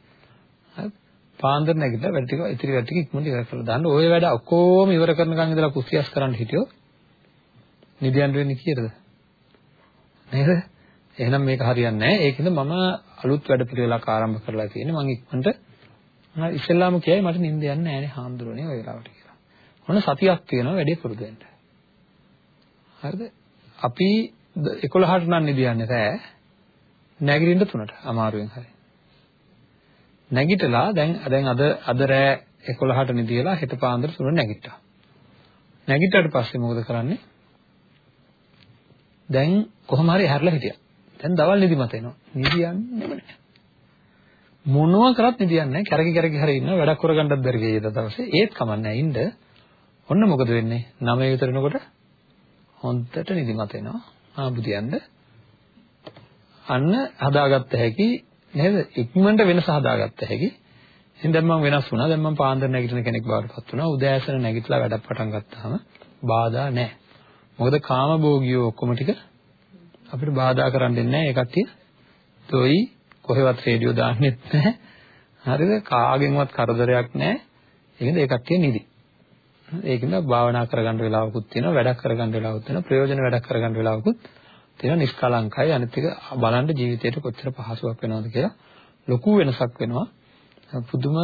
පාන්දර නැගිටලා වැඩ ටික ඉතිරි වැඩ ටික ඉක්මනට ඉවර කරලා දාන්න. ওই වැඩ ඔක්කොම ඉවර කරනකන් ඉඳලා කුස්සියස් කරන්න හිටියොත් නිදියන්න වෙන්නේ කීයද නේද? එහෙනම් මේක හරියන්නේ නැහැ ඒකින්ද මම අලුත් වැඩ පිළිවෙලක් ආරම්භ කරලා තියෙන්නේ. මම ඉක්මනට ඉස්සෙල්ලාම කියයි මට නිින්ද යන්නේ නැහැ නේ හාමුදුරනේ ඔය වෙලාවට කියලා. මොන සතියක් තියෙනවා වැඩේ පුරුදු වෙන්න. හරිද? අපි 11ට නම් නිදියන්නේ රෑ නැගිටින්න 3ට අමාරුවෙන් හරි. නැගිටලා දැන් දැන් අද අද රෑ 11ට නිදියලා හෙට පාන්දර 3 නැගිට්ටා. නැගිට්ටාට පස්සේ මොකද කරන්නේ? දැන් කොහොම හරි හැරලා හිටියා. දැන් දවල් නිදිමත එනවා. නිදියන්නේම නැහැ. මොනවා කරත් නිදියන්නේ නැහැ. කැරකි කැරකි හරි ඉන්නවා. වැඩක් කරගන්නත් බැරි ගියේ දවසේ. ඒත් කමන්නේ ඉන්න. ඔන්න මොකද වෙන්නේ? 9 විතර එනකොට හොන්දට නිදිමත එනවා. ආ බුදියන්ද අන්න හදාගත්ත හැකි නේද? ඉක්මනට වෙනස හදාගත්ත හැකි. එහෙනම් දැන් මම වෙනස් වුණා. දැන් මම පාන්දර නැගිටින කෙනෙක් බවට පත් වුණා. උදෑසන නැගිටලා වැඩක් පටන් ගත්තාම බාධා නැහැ. මොකද කාමභෝගියෝ ඔක්කොම ටික අපිට බාධා කරන්න දෙන්නේ නැහැ. ඒ කට්ටිය තොයි කොහෙවත් රේඩියෝ දාන්නෙත් නැහැ. හරිද? කාගෙන්වත් කරදරයක් නැහැ. ඒකද ඒ කට්ටිය නිදි. ඒකින්ද භාවනා කරගන්න වෙලාවකුත් තියෙනවා, වැඩක් කරගන්න වෙලාවකුත් තියෙනවා, ප්‍රයෝජන වැඩක් කරගන්න වෙලාවකුත් තියෙනවා. නිෂ්කලංකයි අනිත් එක බලන්න ජීවිතේට කොච්චර පහසුවක් වෙනවද කියලා ලොකු වෙනසක් වෙනවා. පුදුම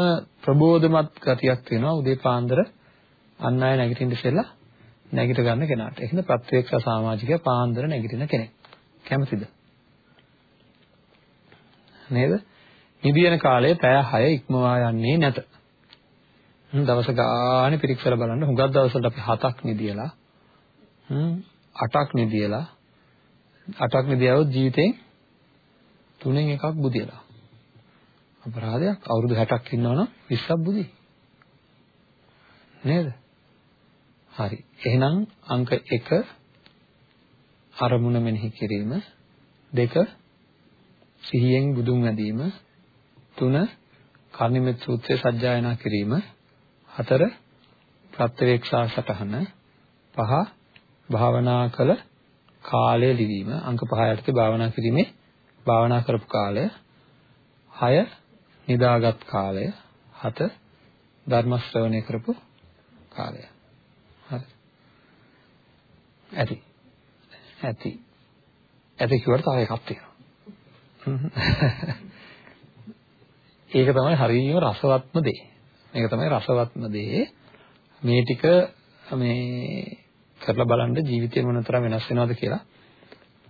ප්‍රබෝධමත් ගතියක් තියෙනවා උදේ පාන්දර අන් අය නැගිටින්න ඉස්සෙල්ලා නැගිට ගන්න කෙනාට. ඒකද ප්‍රත්‍යක්ෂ සමාජිකයා පාන්දර නැගිටින කෙනෙක්. කැමතිද? නේද? නිදියන කාලයේ පැය 6 ඉක්මවා යන්නේ නැත. දවස ගානේ පිරික්සලා බලන්න හුඟක් දවසකට අපි 7ක් නිදියලා හ්ම් 8ක් නිදියලා 8ක් නිදියවොත් ජීවිතේ තුනෙන් එකක් බුදියලා. අපරාධයක් අවුරුදු 60ක් ඉන්නවනම් 20ක් බුදි. නේද? හරි. එහෙනම් අංක 1 අරමුණ මෙනෙහි කිරීම දෙක සිහියෙන් බුදුන් වැඳීම තුන කර්ණිමෙත් සූත්‍රය සජ්ජායනා කිරීම හතර ප්‍රත්‍යවේක්ෂා සටහන පහ භාවනා කළ කාලය ලිවීම අංක පහ යටතේ භාවනා කිරීමේ භාවනා කරපු කාලය හය නිදාගත් කාලය හත ධර්ම ශ්‍රවණය කරපු කාලය හරි. ඇති. ඇති. ඇති කියවට තව එකක් තියෙනවා. ඒක තමයි හරියම රසවත්ම දේ. මේක තමයි රසවත්ම දේ. මේ ටික මේ කරලා බලන්න ජීවිතේ මොනතරම් වෙනස් වෙනවද කියලා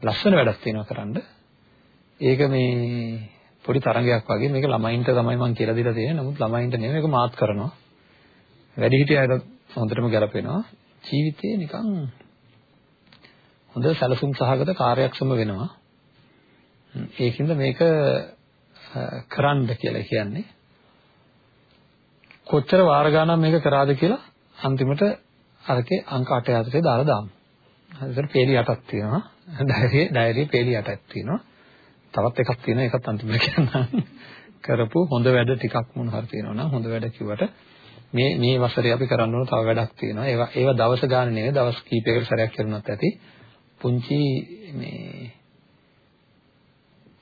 ලස්සන වැඩක් තියෙනවා කරන්න. ඒක මේ පොඩි තරඟයක් වගේ මේක ළමයින්ට තමයි මම කියලා දීලා තියෙන්නේ. නමුත් ළමයින්ට නෙමෙයි මේක මාත් කරනවා. වැඩිහිටියන්ට හොඳටම ගැලපෙනවා. ජීවිතේ නිකන් හොඳ සැලසුම් සහගත කාර්යක්ෂම වෙනවා. ඒකින්ද මේක කරන්න කියලා කියන්නේ. කොච්චර වාර ගණන් මේක කරාද කියලා අන්තිමට අරකේ අංක 8 යටතේ දාලා දාමු. හරියට පේලි 8ක් තියෙනවා. ඩයරි ඩයරි පේලි 8ක් තියෙනවා. තවත් එකක් තියෙනවා ඒකත් අන්තිමට කියන්නම්. කරපු හොඳ වැඩ ටිකක් මොන හරි තියෙනවා නම් හොඳ වැඩ කිව්වට මේ මේ වසරේ අපි කරන්න ඕන තව වැඩක් තියෙනවා. ඒවා ඒවා දවස ගන්න නෙවෙයි දවස් කීපයකට සැරයක් කරුණත් ඇති. පුංචි මේ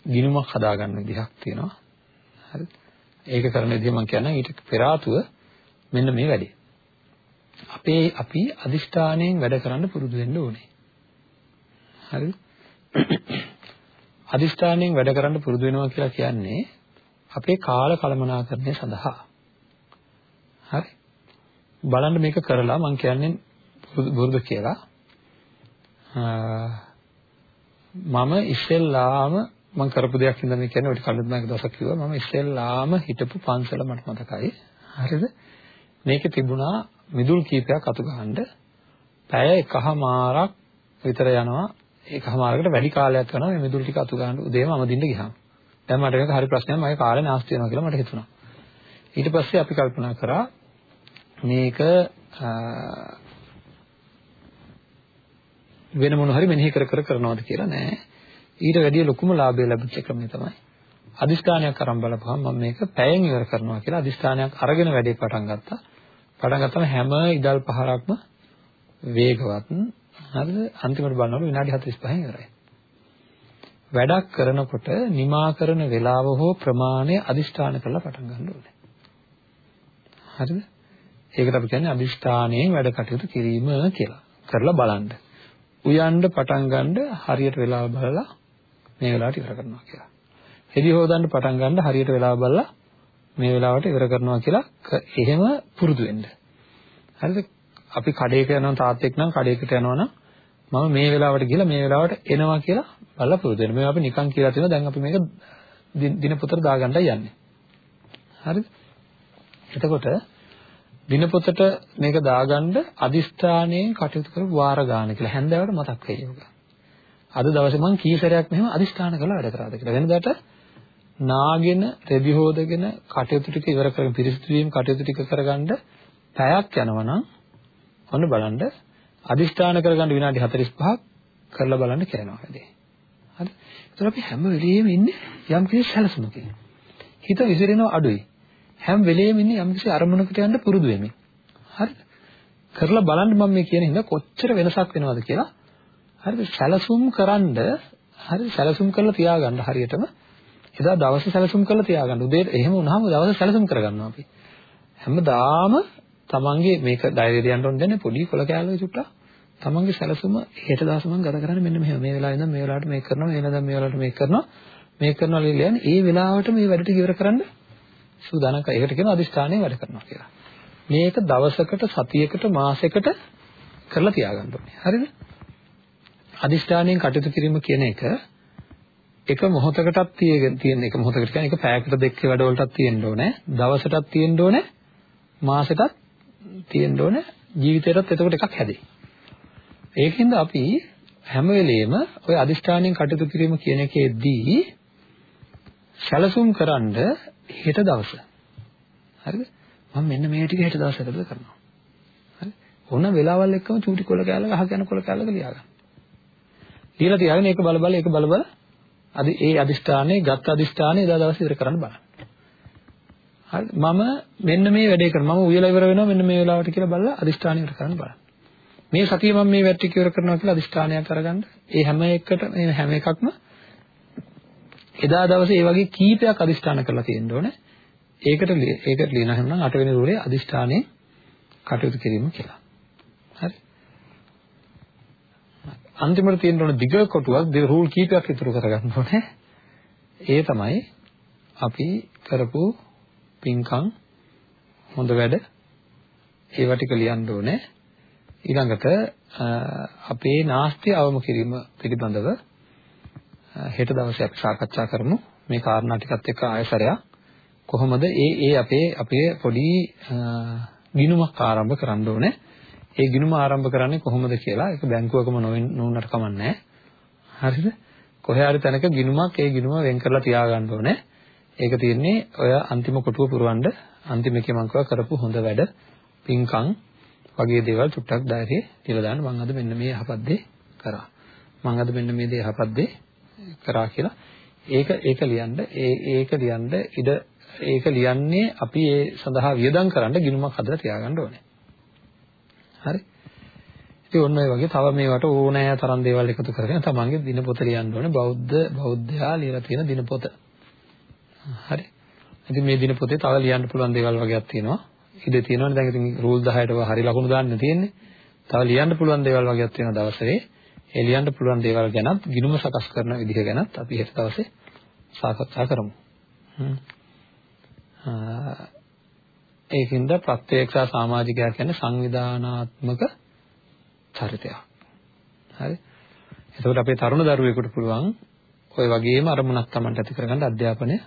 ගිනුමක් හදාගන්න විදිහක් තියෙනවා. හරිද? ඒක කරන විදිහ මම කියනවා ඊට පෙර ආතුව මෙන්න මේ වැඩේ. අපේ අපි අදිෂ්ඨාණයෙන් වැඩ කරන්න පුරුදු වෙන්න ඕනේ. හරිද? අදිෂ්ඨාණයෙන් වැඩ කරන්න පුරුදු වෙනවා කියලා කියන්නේ අපේ කාල කළමනාකරණය සඳහා. හරි? බලන්න මේක කරලා මම කියන්නේ බුරුදු කියලා. මම ඉස්සෙල්ලාම මම කරපු දෙයක් ඉඳන් මේ කියන්නේ ඔය කලින් මම දවසක් කිව්වා. මම ඉස්සෙල්ලාම හිටපු පන්සල මට මතකයි. හරිද? මේකේ තිබුණා මිදුල් කීපයක් අතු ගහන්න පැය එකහමාරක් විතර යනවා. ඒකමාරකට වැඩි කාලයක් යනවා මේ මිදුළු ටික අතු ගන්න උදේම අමදින්න ගියාම. දැන් මට මේක හරි ප්‍රශ්නයක්. මගේ කාලේ නාස්ති වෙනවා කියලා මට හිතුණා. ඊට පස්සේ අපි කල්පනා කරා මේක වෙන මොන හරි මෙනෙහි කර කර කරනවද කියලා නෑ. ඊට වැඩිය ලොකුම ලාභය ලැබිච්ච ක්‍රමය තමයි අදිස්ථානයක් අරන් බලපුවම මම මේක පැයෙන් ඉවර කරනවා කියලා අදිස්ථානයක් අරගෙන වැඩේ පටන් ගත්තා. පටන් ගත්තම හැම ඉදල් පහරක්ම වේගවත්. හරිද? අන්තිමට බලනකොට විනාඩි 45න් ඉවරයි. වැඩක් කරනකොට නිමා කරන වේලාව හෝ ප්‍රමාණය අදිස්ථාන කරලා පටන් ගන්න ඕනේ. හරිද? ඒකට අපි කියන්නේ අදිස්ථානයෙන් වැඩ කටයුතු කිරීම කියලා. කරලා බලන්න. උයන්න පටන් ගන්න හරියට වෙලාව බලලා මේ වෙලාවට ඉවර කරනවා කියලා. හෙඩි හොදන්න පටන් ගන්න හරියට වෙලාව බලලා මේ වෙලාවට ඉවර කරනවා කියලා එහෙම පුරුදු වෙන්න. හරිද? අපි කඩේක යනවා තාත්තෙක් නම් කඩේකට යනවා නම් මම මේ වෙලාවට ගිහලා මේ වෙලාවට එනවා කියලා බලලා පුරුදු වෙන්න. මේවා අපි නිකන් කියලා තියෙනවා දැන් අපි මේක දිනපොතට දාගන්නයි යන්නේ. හරිද? එතකොට දිනපොතට මේක දාගන්න අදිස්ථානයෙන් කටයුතු කරපු වාර ගන්න කියලා හැන්දෑවට මතක් වෙයි ඔබ. අද දවසේ මම කී සැරයක් මෙහෙම අදිස්ථාන කරලා වැඩ කරාද කියලා. වෙනදාට නාගෙන රෙදි හොදගෙන කටයුතු ටික ඉවර කරගෙන පිරිසිදු වීම කටයුතු ටික කරගන්න පැයක් යනවනම් ඔන්න බලන්න අදිස්ථාන කරගන්න විනාඩි 45ක් කරලා බලන්න කරනවා වැඩේ. හරි. ඒතර අපි හැම වෙලෙම ඉන්නේ යම් කිසි සැලසුමකින්. හිත විසිරෙනව අඩුයි. හැම වෙලෙම ඉන්නේ යම් කිසි අරමුණකට යන්න පුරුදු වෙමින්. හරිද? කරලා බලන්න මම මේ කියන හින්දා කොච්චර වෙනසක් වෙනවද කියලා. හරිද? සැලසුම් කරන්ඩ හරි සැලසුම් කරලා තියාගන්න හරියටම එදා දවසේ සැලසුම් කරලා තියාගන්න. උදේට එහෙම වුණාම දවසේ සැලසුම් කරගන්නවා අපි. හැමදාම තමන්ගේ මේක ඩයරි ලියන්න ඕන දෙන්නේ පොඩි කොල කෑල්ලේ චුට්ටක්. තමන්ගේ සැලසුම හෙට දවස මම ගත කරන්නේ මෙන්න මෙහෙම. මේ වෙලාවෙ ඉඳන් මේ වෙලාවට මේක කරනවා, මේ වෙලාවෙන් මේ වෙලාවට මේක කරනවා. මේක කරනවා කියන්නේ ඒ වෙලාවට මේ වැඩ ටික ඉවර කරන්න සූදානම් කර. ඒකට කියනවා අදිස්ථානයේ වැඩ කරනවා කියලා. මේක දවසකට, සතියකට, මාසයකට කරලා තියාගන්න ඕනේ. හරිද? අදිස්ථානයෙන් කටයුතු කිරීම කියන එක එක මොහොතකටත් තියෙන එක මොහොතකට කියන්නේ එක පැයකට දෙකේ වැඩවලටත් තියෙන්න ඕනේ. දවසටත් තියෙන්න ඕනේ. මාසෙටත් තියෙන්න ඕනේ. ජීවිතේටත් එතකොට එකක් හැදේ. ඒකින්ද අපි හැම වෙලෙම ওই අදිෂ්ඨානයෙන් කටයුතු කිරීම කියන එකේදී සැලසුම් කරන්ඩ හෙට දවස. හරිද? මම මෙන්න මේ ටික හෙට දවසකට කරනවා. හරි? ඕන වෙලාවල් එක්කම චූටි කොල කෑල්ල ගහ යන කොල කෑල්ලක ලියාගන්න. ලියලා තියාගෙන ඒක බල බල ඒක බල බල අද ඒ අදිෂ්ඨානේ ගත් අදිෂ්ඨානේ එදා දවසේ ඉවර කරන්න බලන්න. හරි මම මෙන්න මේ වැඩේ කරනවා මම උයලා ඉවර වෙනවා මෙන්න මේ වෙලාවට කියලා බලලා අදිෂ්ඨානය ඉවර කරන්න බලන්න. මේ සතිය මම මේ වැට්ටි ඉවර කරනවා කියලා අදිෂ්ඨානයක් අරගන්න. ඒ හැම එකකට මේ හැම එකක්ම එදා දවසේ ඒ වගේ කීපයක් අදිෂ්ඨාන කරලා තියෙන්න ඕනේ. ඒකට ඒකට ලියන හැම නම් අටවෙනි රූලේ අදිෂ්ඨානයේ කටයුතු කිරීම කියලා. හරි. අන්තිමට තියෙන්න ඕන දිග කොටුවක් රූල් කීපයක් ඉතුරු කරගන්න ඕනේ. ඒ තමයි අපි කරපු පින්කම් හොඳ වැඩ ඒවා ටික ලියන්න ඕනේ. ඊළඟට අපේ නාස්තිය අවම කිරීම පිළිබඳව හෙට දවසේ අපි සාකච්ඡා කරමු. මේ කාරණා ටිකත් එක්ක ආයසරයක් කොහොමද ඒ ඒ අපේ අපේ පොඩි ගිනුමක් ආරම්භ කරන්න ඕනේ. ඒ ගිනුම ආරම්භ කරන්නේ කොහොමද කියලා. ඒක බැංකුවකම නොවුනට කමන්නේ හරිද? කොහේ හරි තැනක ගිනුමක් ඒ ගිනුම වෙන් කරලා තියාගන්න ඕනේ. ඒක තියෙන්නේ ඔය අන්තිම කොටුව පුරවන්න අන්තිම එකේ මම කරපු හොඳ වැඩ පින්කම් වගේ දේවල් චුට්ටක් ධෛර්යය තියලා දාන්න. මම අද මෙන්න මේ යහපත් දේ කරා. මම අද මෙන්න මේ දේ යහපත් දේ කරා කියලා. ඒක ඒක ලියන්න ඒ ඒක ලියන්න ඉඩ ඒක ලියන්නේ අපි ඒ සඳහා වියදම් කරන්න ගිනුමක් හදලා තියාගන්න ඕනේ. හරි. ඉතින් ඔන්න ඔය වගේ තව මේවට ඕනෑ තරම් දේවල් එකතු කරගෙන තමන්ගේ දිනපොත ලියන්න ඕනේ. බෞද්ධ බෞද්ධයා ලියලා තියෙන දිනපොත. හරි. ඉතින් මේ දිනපොතේ තව ලියන්න පුළුවන් දේවල් වගේක් තියෙනවා. ඉතින් තියෙනවනේ දැන් ඉතින් රූල් 10ට හරි ලකුණු දාන්න තියෙන්නේ. තව ලියන්න පුළුවන් දේවල් වගේක් තියෙනවා දවසේ. ඒ ලියන්න පුළුවන් දේවල් ගැනත් ගිනුම සකස් කරන විදිහ ගැනත් අපි හෙට දවසේ සාකච්ඡා කරමු. හ්ම්. ඒකින්ද ප්‍රත්‍යක්ෂ සමාජිකයා කියන්නේ සංවිධානාත්මක චරිතයක්. හරි. එතකොට අපේ තරුණ දරුවෙකුට පුළුවන් ඔය වගේම අරමුණක් Tamanට ඇති කරගන්න අධ්‍යාපනය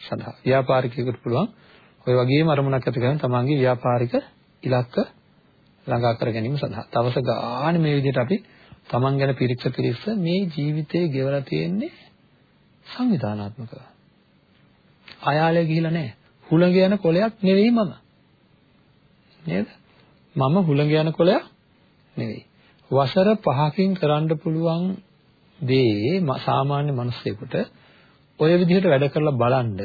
සඳහා. ව්‍යාපාරිකයෙකුට පුළුවන් ඔය වගේම අරමුණක් ඇති කරගන්න තමන්ගේ ව්‍යාපාරික ඉලක්ක ළඟා කර ගැනීම සඳහා. තවස ගාන මේ විදිහට අපි තමන් ගැන පිරික්ස පිරික්ස මේ ජීවිතේ ගෙවලා තියෙන්නේ සංවිධානාත්මකව. අයාලේ ගිහිලා නැහැ. හුළඟ යන කොලයක් නෙවෙයි මම. නේද? මම හුළඟ යන කොලයක් නෙවෙයි. වසර 5කින් කරන්න පුළුවන් දේ සාමාන්‍ය මිනිස්සෙකුට ඔය විදිහට වැඩ කරලා බලන්න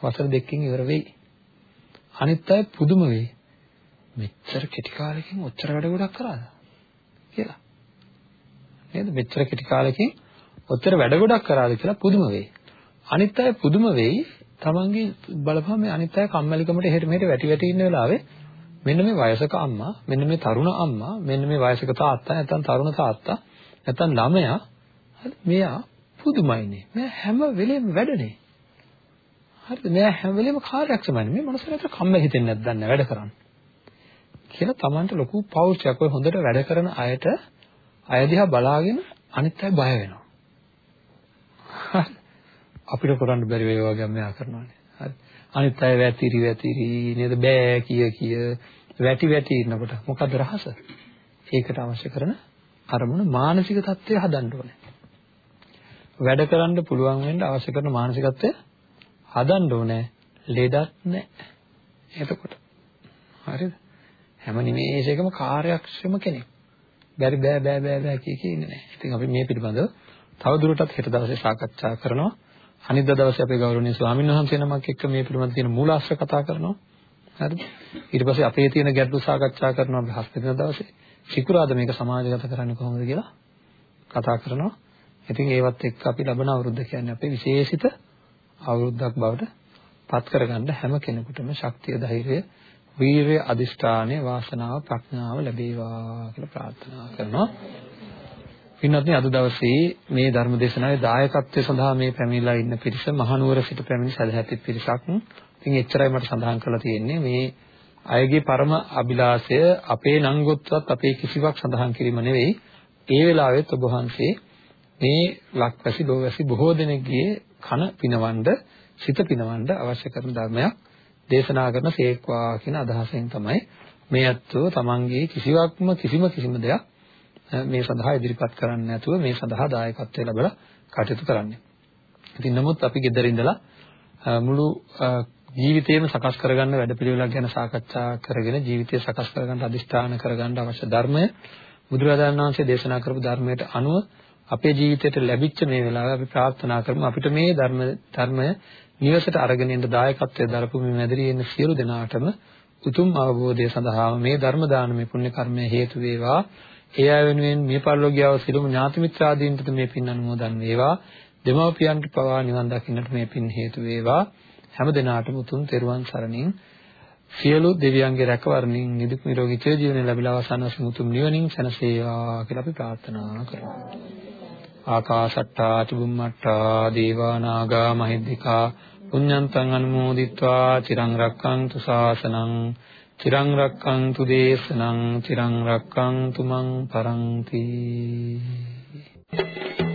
වසර දෙකකින් ඉවර වෙයි. අනිත් අය පුදුම වෙයි. මෙච්චර කෙටි කාලෙකින් ඔච්චර වැඩ ගොඩක් කරාද කියලා. නේද? මෙච්චර කෙටි කාලෙකින් ඔච්චර වැඩ ගොඩක් කරාද කියලා පුදුම වෙයි. අනිත් අය පුදුම වෙයි. තමන්ගේ බලපහම මේ අනිත් අය කම්මැලිකමට එහෙට මෙහෙට වැටි වැටි ඉන්න වෙලාවේ මෙන්න මේ වයසක අම්මා මෙන්න මේ තරුණ අම්මා මෙන්න මේ වයසක තාත්තා නැත්නම් තරුණ තාත්තා නැත්නම් ළමයා මෙයා පුදුමයිනේ. මම හැම වෙලෙම වැඩනේ. හරිද? මෙයා හැම වෙලෙම කාර්යක්ෂමයි. මේ මනසට කම්මැලි හිතෙන්නේ නැද්ද වැඩ කරන්න. කියලා Tamanට ලොකු පෞරුෂයක් ඔය හොඳට වැඩ කරන අයට අය දිහා බලාගෙන අනිත් අය බය වෙනවා. අපිට කරන්න බැරි වේ වගේ මෙයා කරනවානේ. හරි. අනිත් අය වැතිරි වැතිරි නේද බෑ කිය කිය වැටි වැටි ඉන්නකොට මොකද රහස? ඒකට අවශ්‍ය කරන අරමුණ මානසික தත්ත්වය හදන්න ඕනේ. වැඩ කරන්න පුළුවන් වෙන්න අවශ්‍ය කරන මානසිකත්වය හදන්න ඕනේ. ලෙඩක් නැහැ. එතකොට හරිද? හැම නිමේෂයකම කාර්යක්ෂම කෙනෙක්. බැරි බෑ බෑ බෑ බෑ කිය කී ඉන්නේ නැහැ. ඉතින් අපි මේ පිළිබඳව තව දුරටත් හෙට දවසේ සාකච්ඡා කරනවා. අනිද්දා දවසේ අපේ ගෞරවනීය ස්වාමීන් වහන්සේ නමක් එක්ක මේ පිළිබඳව තියෙන මූලාශ්‍ර කතා කරනවා. හරිද? ඊට පස්සේ අපේ තියෙන ගැටලු සාකච්ඡා කරනවා අපි හස්පිටල් දවසේ. සිකුරාද මේක සමාජගත කරන්නේ කොහොමද කියලා කතා කරනවා. ඉතින් ඒවත් එක්ක අපි ලබන අවුරුද්ද කියන්නේ අපේ විශේෂිත අවුරුද්දක් බවට පත් කරගන්න හැම කෙනෙකුටම ශක්තිය ධෛර්යය වීරිය අදිෂ්ඨානය වාසනාව ප්‍රඥාව ලැබේවා කියලා ප්‍රාර්ථනා කරනවා. පින්වත්නි අද දවසේ මේ ධර්ම දේශනාවේ දායකත්වය සඳහා මේ පැමිණලා ඉන්න පිරිස මහනුවර සිට පැමිණි සදැහැති පිරිසක්. ඉතින් එච්චරයි මට සඳහන් කරලා තියෙන්නේ මේ අයගේ පරම අභිලාෂය අපේ නංගොත්වත් අපේ කිසිවක් සඳහන් කිරීම නෙවෙයි. ඒ වෙලාවෙත් ඔබ වහන්සේ මේ ලක්වැසි ලෝවැසි බොහෝ දෙනෙක්ගේ කන පිනවන්න සිත පිනවන්න අවශ්‍ය කරන ධර්මයක් දේශනා කරන සේක්වා කියන අදහසෙන් තමයි මේ අත්ව තමන්ගේ කිසිවක්ම කිසිම කිසිම දෙයක් මේ සඳහා ඉදිරිපත් කරන්නේ නැතුව මේ සඳහා දායකත්වය ලැබලා කටයුතු කරන්නේ. ඉතින් නමුත් අපි ගෙදර ඉඳලා මුළු ජීවිතේම සකස් කරගන්න වැඩපිළිවෙලක් ගැන සාකච්ඡා කරගෙන ජීවිතය සකස් කරගන්න අදිෂ්ඨාන කරගන්න අවශ්‍ය ධර්මය බුදුරජාණන් වහන්සේ දේශනා කරපු ධර්මයට අනුව අපේ ජීවිතයට ලැබිච්ච මේ වෙලාවේ අපි ප්‍රාර්ථනා කරමු අපිට මේ ධර්ම ධර්මය නිවසට අරගෙන යන දායකත්වයේ දරපු මේ මැදිරියේ ඉන්න සියලු දෙනාටම උතුම් අවබෝධය සඳහා මේ ධර්ම දානමය පුණ්‍ය කර්මය හේතු වේවා. ඒ අය වෙනුවෙන් මේ පරිලෝකියාව සිළුම ඥාති මිත්‍රාදීන්ට මේ පින් අනුමෝදන් වේවා. දෙමව්පියන්ට පවා නිවන් දකින්නට මේ පින් හේතු වේවා. හැම දිනාටම උතුම් තෙරුවන් සරණින් සියලු දෙවියන්ගේ රැකවරණින් නිදුක් නිරෝගී චිරජීවනය ලැබලා අවසන් වශයෙන් උතුම් නිවනින් සැනසේවා කියලා අපි ප්‍රාර්ථනා කරමු. ආකාශට්ටා චුම්මට්ටා දේවා නාග මහිද්దికා පුඤ්ඤන්තං අනුමෝදිත්වා චිරං රක්ඛන්තු ශාසනං චිරං රක්ඛන්තු දේශනං චිරං රක්ඛන්තු මං පරන්ති Thank you.